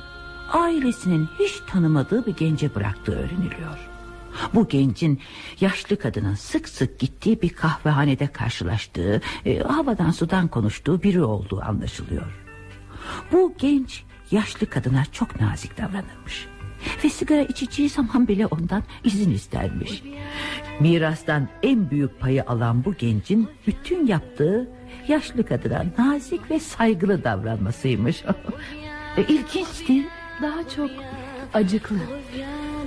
ailesinin hiç tanımadığı bir gence bıraktığı öğreniliyor. Bu gencin yaşlı kadının sık sık gittiği bir kahvehanede karşılaştığı, e, havadan sudan konuştuğu biri olduğu anlaşılıyor. Bu genç yaşlı kadına çok nazik davranırmış. Ve sigara içeceği zaman bile ondan izin istermiş. Mirastan en büyük payı alan bu gencin bütün yaptığı yaşlı kadına nazik ve saygılı davranmasıymış. e, İlginç değil mi? Daha çok acıklı.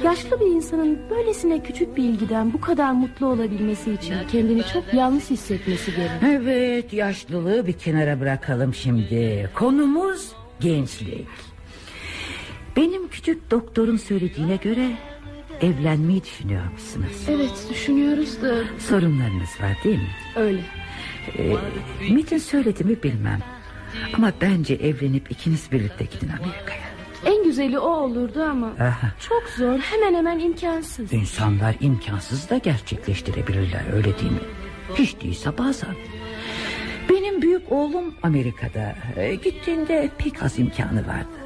Yaşlı bir insanın böylesine küçük bir ilgiden bu kadar mutlu olabilmesi için kendini çok yalnız hissetmesi gerek. Evet yaşlılığı bir kenara bırakalım şimdi. Konumuz gençlik. Benim küçük doktorun söylediğine göre evlenmeyi düşünüyor musunuz? Evet düşünüyoruz da Sorunlarınız var değil mi? öyle. Ee, Metin söyledi mi bilmem. Ama bence evlenip ikiniz birlikte gidin Amerika'ya. En güzeli o olurdu ama çok zor hemen hemen imkansız. İnsanlar imkansız da gerçekleştirebilirler öyle değil mi? Hiç değilse bazen. Benim büyük oğlum Amerika'da. Ee, gittiğinde pek az imkanı vardı.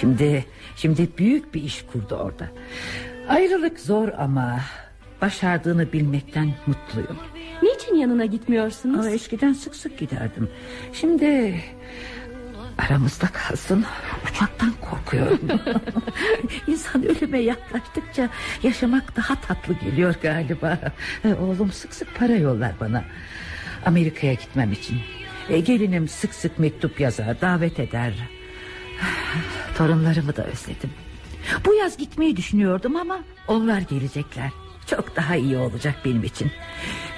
Şimdi şimdi büyük bir iş kurdu orada. Ayrılık zor ama başardığını bilmekten mutluyum. Niçin yanına gitmiyorsunuz? Ama eskiden sık sık giderdim. Şimdi aramızda kalsın uçaktan korkuyorum. İnsan ölüme yaklaştıkça yaşamak daha tatlı geliyor galiba. E, Oğlum sık sık para yollar bana. Amerika'ya gitmem için. E, gelinim sık sık mektup yazar, davet eder. Torunlarımı da özledim. Bu yaz gitmeyi düşünüyordum ama onlar gelecekler. Çok daha iyi olacak benim için.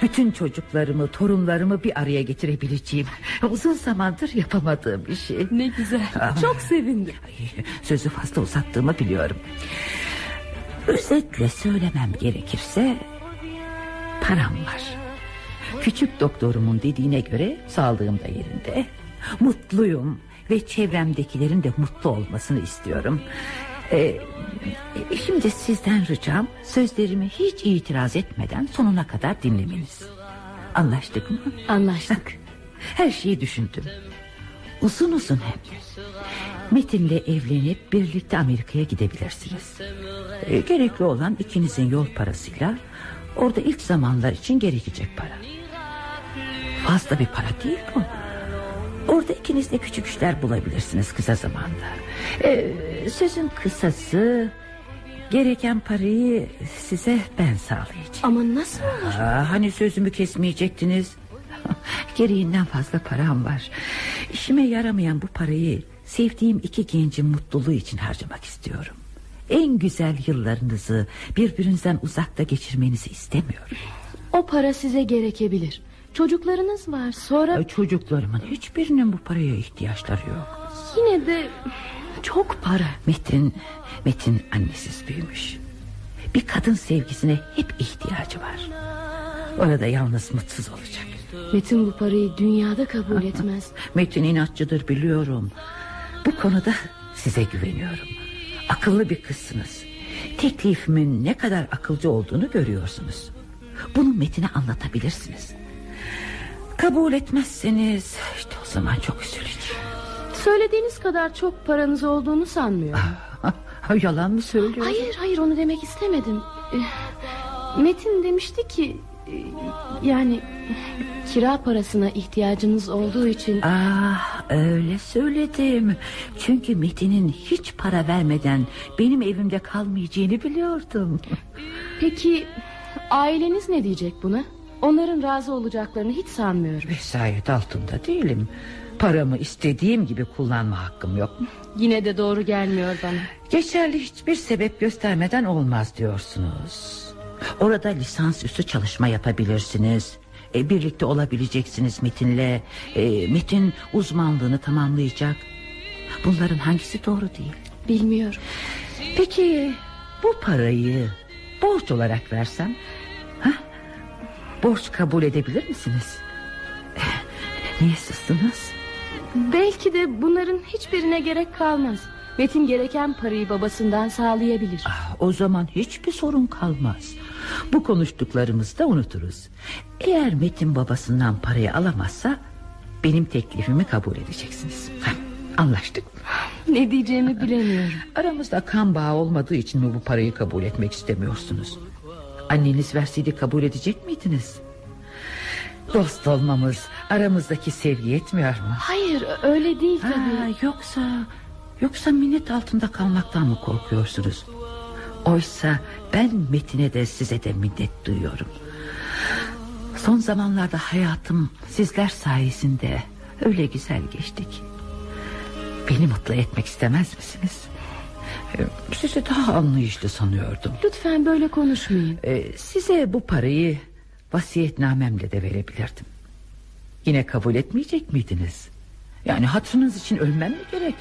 Bütün çocuklarımı, torunlarımı bir araya getirebileceğim. Uzun zamandır yapamadığım bir şey. Ne güzel. Çok sevindim. Ay, Sözü fazla uzattığımı biliyorum. Özetle söylemem gerekirse param var. Küçük doktorumun dediğine göre sağlığım da yerinde. Mutluyum ve çevremdekilerin de mutlu olmasını istiyorum. Ee, şimdi sizden ricam sözlerimi hiç itiraz etmeden sonuna kadar dinlemeniz. Anlaştık mı? Anlaştık. Her şeyi düşündüm. Uzun uzun hem de. Metin'le evlenip birlikte Amerika'ya gidebilirsiniz. E, gerekli olan ikinizin yol parasıyla orada ilk zamanlar için gerekecek para. Fazla bir para değil bu. Orada ikiniz de küçük işler bulabilirsiniz kısa zamanda. E, sözün kısası gereken parayı size ben sağlayacağım. Ama nasıl olur? Aa, hani sözümü kesmeyecektiniz Gereğinden fazla param var İşime yaramayan bu parayı Sevdiğim iki gencin mutluluğu için harcamak istiyorum En güzel yıllarınızı Birbirinizden uzakta geçirmenizi istemiyorum O para size gerekebilir. Çocuklarınız var. Sonra Çocuklarımın hiçbirinin bu paraya ihtiyaçları yok yine de çok para. Metin Metin annesiz büyümüş Bir kadın sevgisine hep ihtiyacı var Orada yalnız mutsuz olacak Metin bu parayı dünyada kabul etmez. Metin inatçıdır biliyorum. Bu konuda size güveniyorum. Akıllı bir kızsınız. Teklifimin ne kadar akılcı olduğunu görüyorsunuz. Bunu Metin'e anlatabilirsiniz. Kabul etmezseniz işte o zaman çok üzüleceğim. Söylediğiniz kadar çok paranız olduğunu sanmıyorum. Yalan mı söylüyor? Hayır hayır onu demek istemedim. Eh, Metin demişti ki eh, yani kira parasına ihtiyacınız olduğu için Ah öyle söyledim. Çünkü Metin'in hiç para vermeden benim evimde kalmayacağını biliyordum. peki aileniz ne diyecek buna? Onların razı olacaklarını hiç sanmıyorum. Vesayet altında değilim. Paramı istediğim gibi kullanma hakkım yok. Yine de doğru gelmiyor bana. Geçerli hiçbir sebep göstermeden olmaz diyorsunuz. Orada lisansüstü çalışma yapabilirsiniz. E, birlikte olabileceksiniz Metin'le. E, Metin uzmanlığını tamamlayacak. Bunların hangisi doğru değil? Bilmiyorum. Peki bu parayı borç olarak versem? Borç kabul edebilir misiniz? Eh, Niye sustunuz? Belki de bunların hiçbirine gerek kalmaz. Metin gereken parayı babasından sağlayabilir. Ah, O zaman hiçbir sorun kalmaz. Bu konuştuklarımızı da unuturuz. Eğer Metin babasından parayı alamazsa... ...benim teklifimi kabul edeceksiniz. Anlaştık. Ne diyeceğimi bilemiyorum. Aramızda kan bağı olmadığı için mi bu parayı kabul etmek istemiyorsunuz? Anneniz verseydi kabul edecek miydiniz? Dost olmamız aramızdaki sevgi yetmiyor mu? Hayır öyle değil tabii. Ha, yoksa yoksa minnet altında kalmaktan mı korkuyorsunuz? Oysa ben Metin'e de size de minnet duyuyorum. Son zamanlarda hayatım sizler sayesinde öyle güzel geçti ki. Beni mutlu etmek istemez misiniz? Ee, Sizi daha anlayışlı sanıyordum. Lütfen böyle konuşmayın. Ee, size bu parayı vasiyetnamemle de verebilirdim. Yine kabul etmeyecek miydiniz? Yani hatırınız için ölmem mi gerek?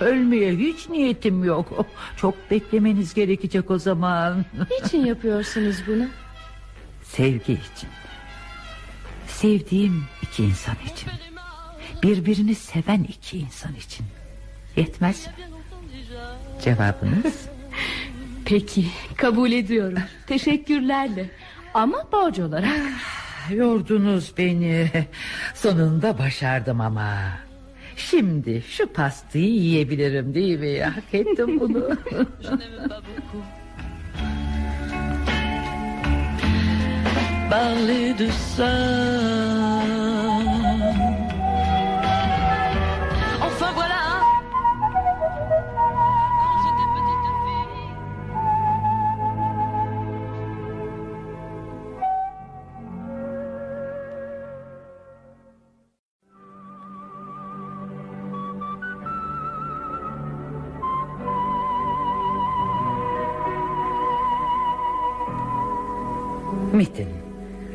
Ölmeye hiç niyetim yok. Çok beklemeniz gerekecek o zaman. Niçin yapıyorsunuz bunu? Sevgi için. Sevdiğim iki insan için. Birbirini seven iki insan için. Yetmez mi? Cevabınız? Peki kabul ediyorum. Teşekkürlerle. Ama borç olarak. Yordunuz beni. Sonunda başardım ama. Şimdi şu pastayı yiyebilirim değil mi? Hak ettim bunu. parler de ça.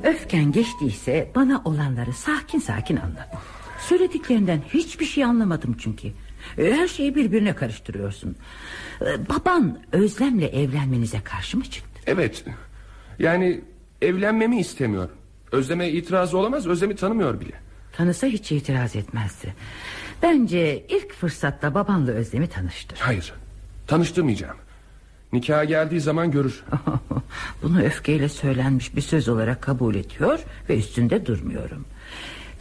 Öfken geçtiyse bana olanları sakin sakin anlat Söylediklerinden hiçbir şey anlamadım çünkü E, Her şeyi birbirine karıştırıyorsun E, Baban Özlem'le evlenmenize karşı mı çıktı? Evet. Yani evlenmemi istemiyor. Özlem'e itirazı olamaz. Özlem'i tanımıyor bile. Tanısa hiç itiraz etmezdi Bence ilk fırsatta babanla Özlem'i tanıştır Hayır. Tanıştırmayacağım. Nikaha geldiği zaman görür. Bunu öfkeyle söylenmiş bir söz olarak kabul ediyor Ve üstünde durmuyorum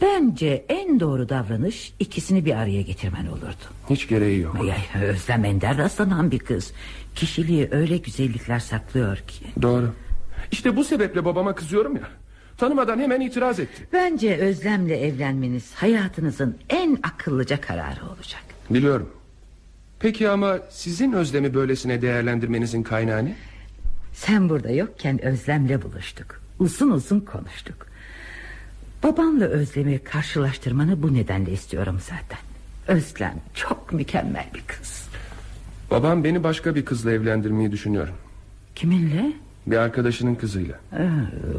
Bence en doğru davranış ikisini bir araya getirmen olurdu Hiç gereği yok. Ay, Özlem ender rastlanan bir kız Kişiliği öyle güzellikler saklıyor ki Doğru. İşte bu sebeple babama kızıyorum ya. Tanımadan hemen itiraz etti. Bence Özlem'le evlenmeniz hayatınızın en akıllıca kararı olacak Biliyorum. Peki ama sizin Özlem'i böylesine değerlendirmenizin kaynağı ne? Sen burada yokken Özlem'le buluştuk Uzun uzun konuştuk Babanla Özlem'i karşılaştırmanı bu nedenle istiyorum zaten Özlem çok mükemmel bir kız Babam beni başka bir kızla evlendirmeyi düşünüyor. Kiminle? Bir arkadaşının kızıyla. Ee,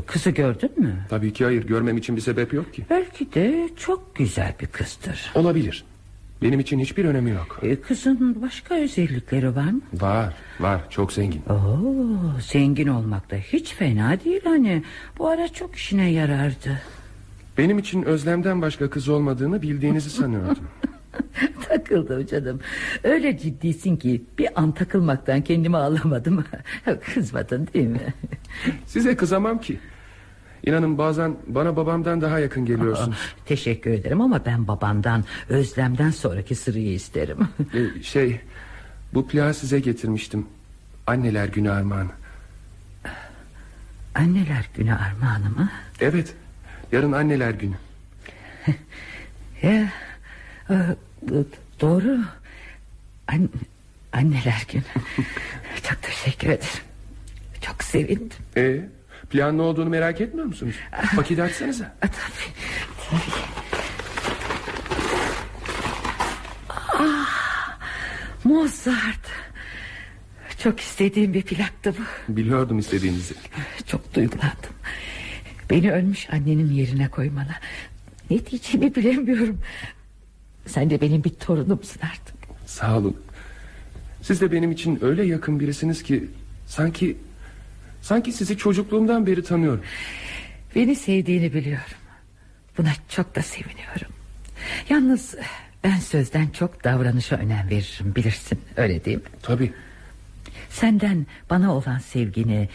kızı gördün mü? Tabii ki hayır görmem için bir sebep yok ki. Belki de çok güzel bir kızdır Olabilir. Benim için hiçbir önemi yok. Ee, Kızın başka özellikleri var mı? Var var çok zengin. Oo, zengin olmak da hiç fena değil hani Bu ara çok işine yarardı Benim için Özlem'den başka kız olmadığını bildiğinizi sanıyordum. Takıldım canım Öyle ciddisin ki bir an takılmaktan kendimi alamadım Kızmadın değil mi? Size kızamam ki. İnanın bazen bana babamdan daha yakın geliyorsunuz. Teşekkür ederim ama ben babandan Özlem'den sonraki sırayı isterim Ee, şey bu plağı size getirmiştim. Anneler günü armağanı. Anneler günü armağanı mı? Evet yarın anneler günü. Ya, e, doğru. An, anneler günü. Çok teşekkür ederim. Çok sevindim. Ee, plan ne olduğunu merak etmiyor musunuz? Vakit açsanıza. Ah, Tabii, tabii. Ah, Mozart. Çok istediğim bir plaktı bu. Biliyordum istediğinizi. Çok duygulandım. Beni ölmüş annenin yerine koymana. Ne diyeceğimi bilemiyorum. Sen de benim bir torunumsun artık. Sağ olun. Siz de benim için öyle yakın birisiniz ki sanki sanki sizi çocukluğumdan beri tanıyorum. Beni sevdiğini biliyorum. Buna çok da seviniyorum. Yalnız ben sözden çok davranışa önem veririm bilirsin öyle değil mi? Tabii. Senden bana olan sevgini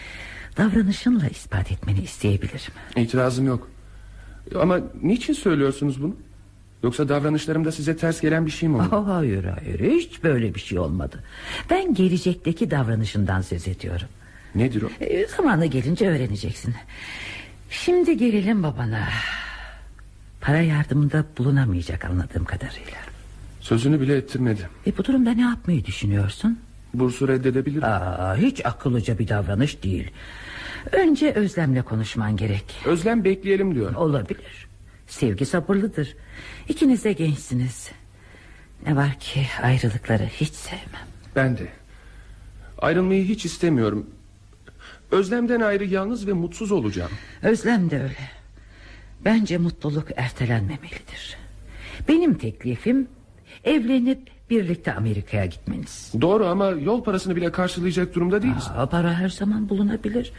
davranışınla ispat etmeni isteyebilirim. İtirazım yok. Ama niçin söylüyorsunuz bunu? Yoksa davranışlarımda size ters gelen bir şey mi oldu? Oh, hayır hayır hiç böyle bir şey olmadı. Ben gelecekteki davranışından söz ediyorum. Nedir o? E, zamanı gelince öğreneceksin. Şimdi gelelim babana. Para yardımında bulunamayacak anladığım kadarıyla. Sözünü bile ettirmedi. E bu durumda ne yapmayı düşünüyorsun? Bursu reddedebilirim. Aa, hiç akıllıca bir davranış değil. Önce Özlem'le konuşman gerek. Özlem bekleyelim diyor. Olabilir. Sevgi sabırlıdır. İkiniz de gençsiniz. Ne var ki ayrılıkları hiç sevmem. Ben de. Ayrılmayı hiç istemiyorum. Özlemden ayrı yalnız ve mutsuz olacağım. Özlem de öyle. Bence mutluluk ertelenmemelidir. Benim teklifim evlenip birlikte Amerika'ya gitmeniz. Doğru ama yol parasını bile karşılayacak durumda değiliz. Aa, para her zaman bulunabilir.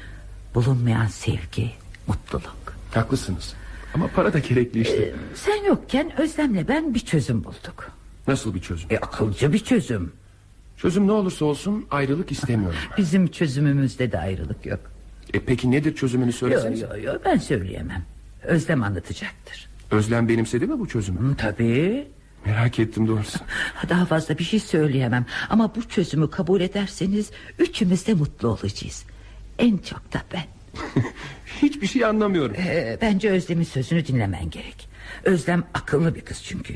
Bulunmayan sevgi, mutluluk. Haklısınız. Ama para da gerekli işte. Sen yokken Özlem'le ben bir çözüm bulduk. Nasıl bir çözüm? E, akılcı bir çözüm. Çözüm ne olursa olsun ayrılık istemiyorum. Bizim çözümümüzde de ayrılık yok. E peki nedir çözümünü Yok söyleseniz? yok yo, ben söyleyemem. Özlem anlatacaktır. Özlem benimsedi mi bu çözümü? Hı, tabii. Merak ettim doğrusu. Daha fazla bir şey söyleyemem. Ama bu çözümü kabul ederseniz üçümüz de mutlu olacağız. En çok da ben. Hiçbir şey anlamıyorum. Ee, bence Özlem'in sözünü dinlemen gerek. Özlem akıllı bir kız çünkü.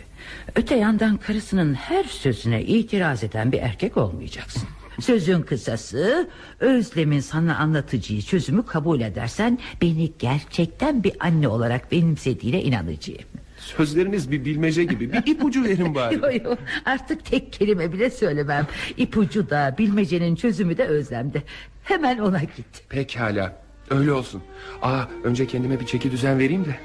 Öte yandan karısının her sözüne itiraz eden bir erkek olmayacaksın. Sözün kısası Özlem'in sana anlatacağı çözümü kabul edersen beni gerçekten bir anne olarak benimsediğine inanacağım. Sözleriniz bir bilmece gibi. Bir ipucu verin bari. Yo, yo, artık tek kelime bile söylemem. İpucu da bilmecenin çözümü de Özlem'de. Hemen ona git. Pekala. Öyle olsun. Aa, önce kendime bir çeki düzen vereyim de.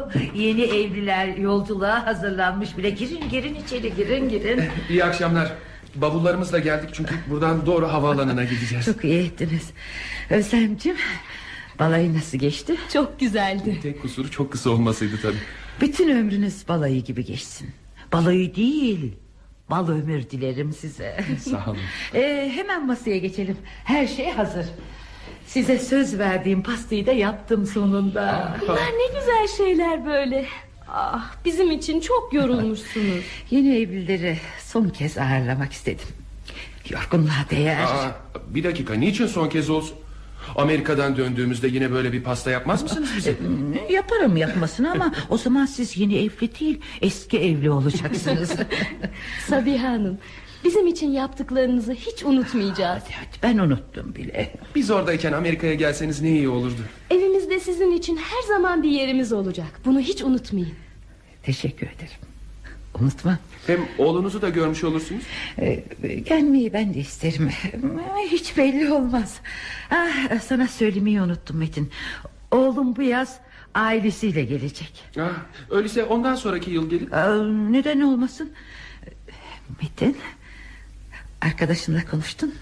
yeni evliler yolculuğa hazırlanmış bile. Girin girin içeri girin girin. İyi akşamlar. Bavullarımızla geldik çünkü buradan doğru havaalanına gideceğiz. Çok iyi ettiniz. Özlemcim balayı nasıl geçti? Çok güzeldi. Tek kusuru çok kısa olmasıydı tabii. Bütün ömrünüz balayı gibi geçsin. Balayı değil bal ömür dilerim size. Sağ olun. Ee, hemen masaya geçelim. Her şey hazır. Size söz verdiğim pastayı da yaptım sonunda. Bunlar ne güzel şeyler böyle. Ah, bizim için çok yorulmuşsunuz. Yeni evlileri son kez ağırlamak istedim. Yorgunluğa değer. Aa, bir dakika niçin son kez olsun? Amerika'dan döndüğümüzde yine böyle bir pasta yapmaz mısınız bize? Yaparım yapmasını ama o zaman siz yeni evli değil eski evli olacaksınız. Sabiha Hanım, bizim için yaptıklarınızı hiç unutmayacağız. hadi hadi ben unuttum bile. Biz oradayken Amerika'ya gelseniz ne iyi olurdu. Evimizde sizin için her zaman bir yerimiz olacak. Bunu hiç unutmayın. Teşekkür ederim. Unutma. Hem oğlunuzu da görmüş olursunuz. Ee, gelmeyi ben de isterim. Hiç belli olmaz. Ah, sana söylemeyi unuttum Metin. Oğlum bu yaz ailesiyle gelecek. Ah, öyleyse ondan sonraki yıl gelin. Aa, neden olmasın? Metin, arkadaşınla konuştun mu?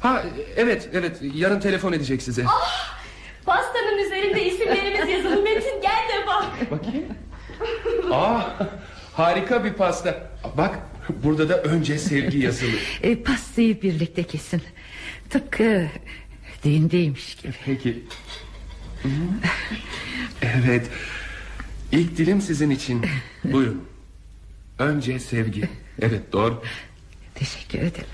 Ha evet evet yarın telefon edecek size. Pastanın üzerinde isimlerimiz yazılı. Metin gel de bak. Bakayım. Aa, harika bir pasta. Bak burada da önce sevgi yazılı. E, pastayı birlikte kesin. Tıpkı düğündeymiş gibi. Peki. Hı. Evet. İlk dilim sizin için. Buyurun. Önce sevgi. Evet doğru. Teşekkür ederim.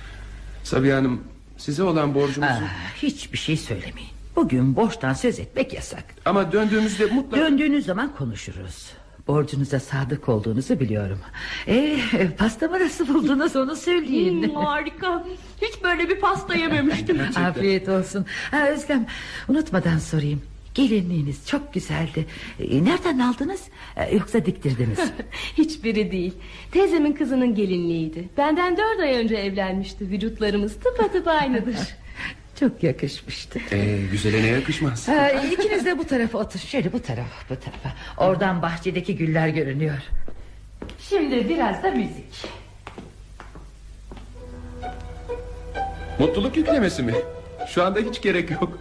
Sabiha Hanım size olan borcumuzu... Aa, hiçbir şey söylemeyin. Bugün borçtan söz etmek yasak. Ama döndüğümüzde mutlaka... Döndüğünüz zaman konuşuruz. Borcunuza sadık olduğunuzu biliyorum. E, pastamı nasıl buldunuz onu söyleyin. Hmm, harika. Hiç böyle bir pasta yememiştim. Afiyet olsun. Ha, Özlem unutmadan sorayım. Gelinliğiniz çok güzeldi. E, nereden aldınız? E, yoksa diktirdiniz? Hiçbiri değil. Teyzemin kızının gelinliğiydi. Benden dört ay önce evlenmişti. Vücutlarımız tıpatıp aynıdır. çok yakışmıştı. Ee, güzele ne yakışmaz. Ha, ikiniz de bu tarafa otur. Şöyle bu tarafa, bu tarafa. Oradan bahçedeki güller görünüyor. Şimdi biraz da müzik. Mutluluk yüklemesi mi? Şu anda hiç gerek yok.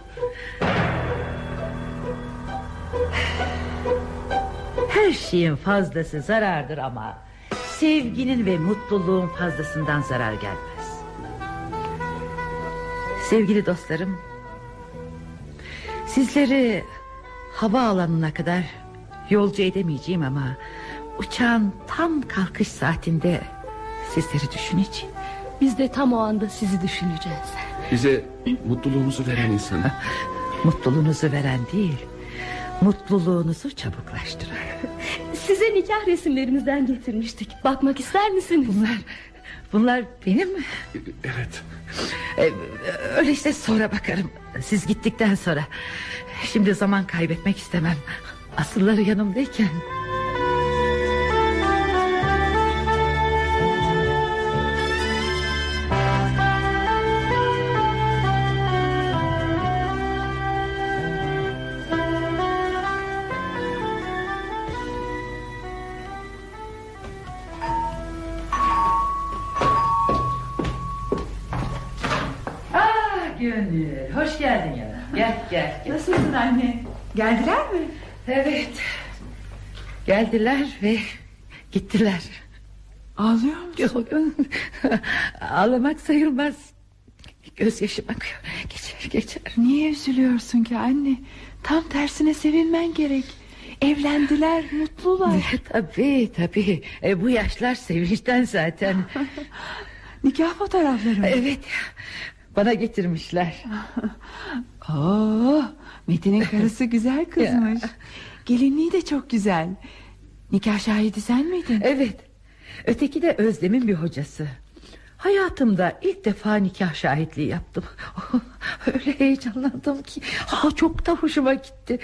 Her şeyin fazlası zarardır ama sevginin ve mutluluğun fazlasından zarar gelmez. Sevgili dostlarım, sizleri hava alanına kadar yolcu edemeyeceğim ama uçağın tam kalkış saatinde sizleri düşüneceğim. Biz de tam o anda sizi düşüneceğiz. Bize mutluluğumuzu veren insan. Mutluluğunuzu veren değil, mutluluğunuzu çabuklaştıran. Size nikah resimlerimizden getirmiştik. Bakmak ister misiniz? Bunlar, bunlar benim mi? Evet. Ee, öyleyse sonra bakarım. Siz gittikten sonra. Şimdi zaman kaybetmek istemem. Asılları yanımdayken. Geldiler mi? Evet. Geldiler ve gittiler. Ağlıyor musun? Yok, Ağlamak sayılmaz. Gözyaşım akıyor. Geçer, geçer. Niye üzülüyorsun ki anne? Tam tersine sevinmen gerek. Evlendiler, mutlular. tabii, tabii. E, bu yaşlar sevinçten zaten. Nikah fotoğrafları mı? evet, bana getirmişler. Oo, Metin'in karısı güzel kızmış. Gelinliği de çok güzel. Nikah şahidi sen miydin? Evet. Öteki de Özlem'in bir hocası. Hayatımda ilk defa nikah şahitliği yaptım. Öyle heyecanlandım ki. Ha, çok da hoşuma gitti.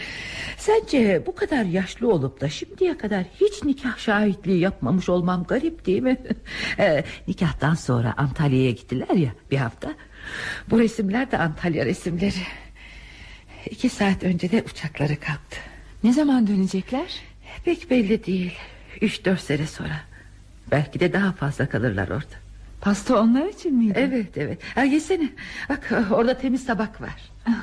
Sence bu kadar yaşlı olup da şimdiye kadar hiç nikah şahitliği yapmamış olmam garip değil mi? Ee, nikahtan sonra Antalya'ya gittiler ya bir hafta. Bu resimler de Antalya resimleri. İki saat önce de uçakları kalktı. Ne zaman dönecekler? Pek belli değil. Üç dört sene sonra. Belki de daha fazla kalırlar orada. Pasta onlar için miydi? Evet evet. Ha, yesene. Bak orada temiz tabak var.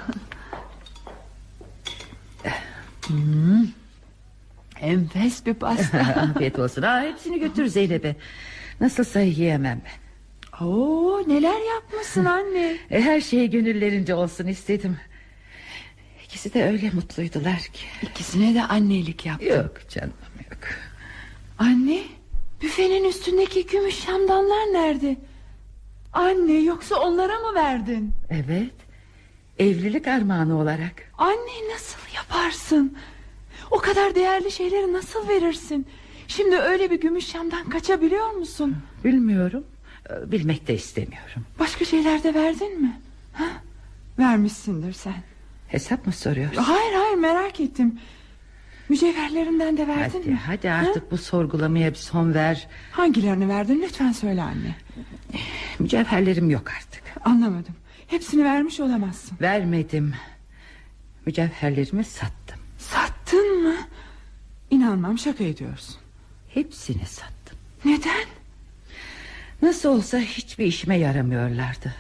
Enfes bir pasta. Afiyet olsun. Ha, hepsini götür Zeynep'e. Nasılsa yiyemem ben. Oo, neler yapmışsın anne? E, her şey gönüllerince olsun istedim. İkisi de öyle mutluydular ki. İkisine de annelik yaptın. Yok canım yok. Anne, büfenin üstündeki gümüş şamdanlar nerede? Anne, yoksa onlara mı verdin? Evet. Evlilik armağanı olarak. Anne nasıl yaparsın? O kadar değerli şeyleri nasıl verirsin? Şimdi öyle bir gümüş şamdan kaçabiliyor musun? Bilmiyorum. Bilmek de istemiyorum. Başka şeyler de verdin mi? Ha? Vermişsindir sen. Hesap mı soruyorsun? Hayır hayır merak ettim. Mücevherlerinden de verdin Hadi, mi? hadi artık bu sorgulamaya bir son ver. Hangilerini verdin lütfen söyle anne. Mücevherlerim yok artık. Anlamadım. Hepsini vermiş olamazsın. Vermedim. Mücevherlerimi sattım. Sattın mı? İnanmam şaka ediyorsun. Hepsini sattım. Neden? Nasıl olsa hiçbir işime yaramıyorlardı.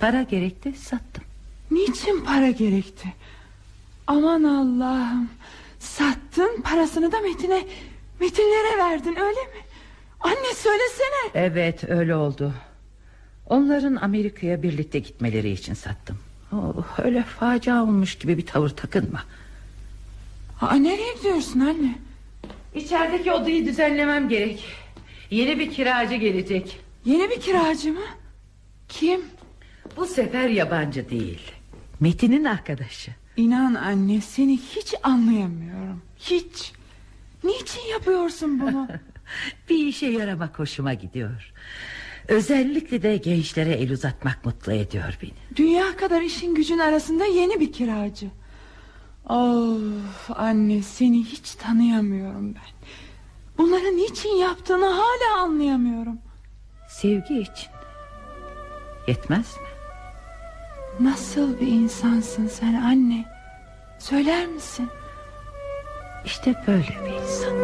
Para gerekti sattım. Niçin para gerekti? Aman Allah'ım. Sattın parasını da Metin'e Metinlere verdin öyle mi? Anne söylesene. Evet öyle oldu. Onların Amerika'ya birlikte gitmeleri için sattım. Oh, öyle facia olmuş gibi bir tavır takınma. Aa, nereye gidiyorsun anne? İçerideki odayı düzenlemem gerek. Yeni bir kiracı gelecek. Yeni bir kiracı mı? Kim? Bu sefer yabancı değil. Metin'in arkadaşı. İnan anne seni hiç anlayamıyorum. Hiç. Niçin yapıyorsun bunu? Bir işe yaramak hoşuma gidiyor. Özellikle de gençlere el uzatmak mutlu ediyor beni. Dünya kadar işin gücün arasında yeni bir kiracı. Of anne seni hiç tanıyamıyorum ben. Bunları niçin yaptığını hala anlayamıyorum. Sevgi için. Yetmez mi? Nasıl bir insansın sen anne? Söyler misin? İşte böyle bir insan.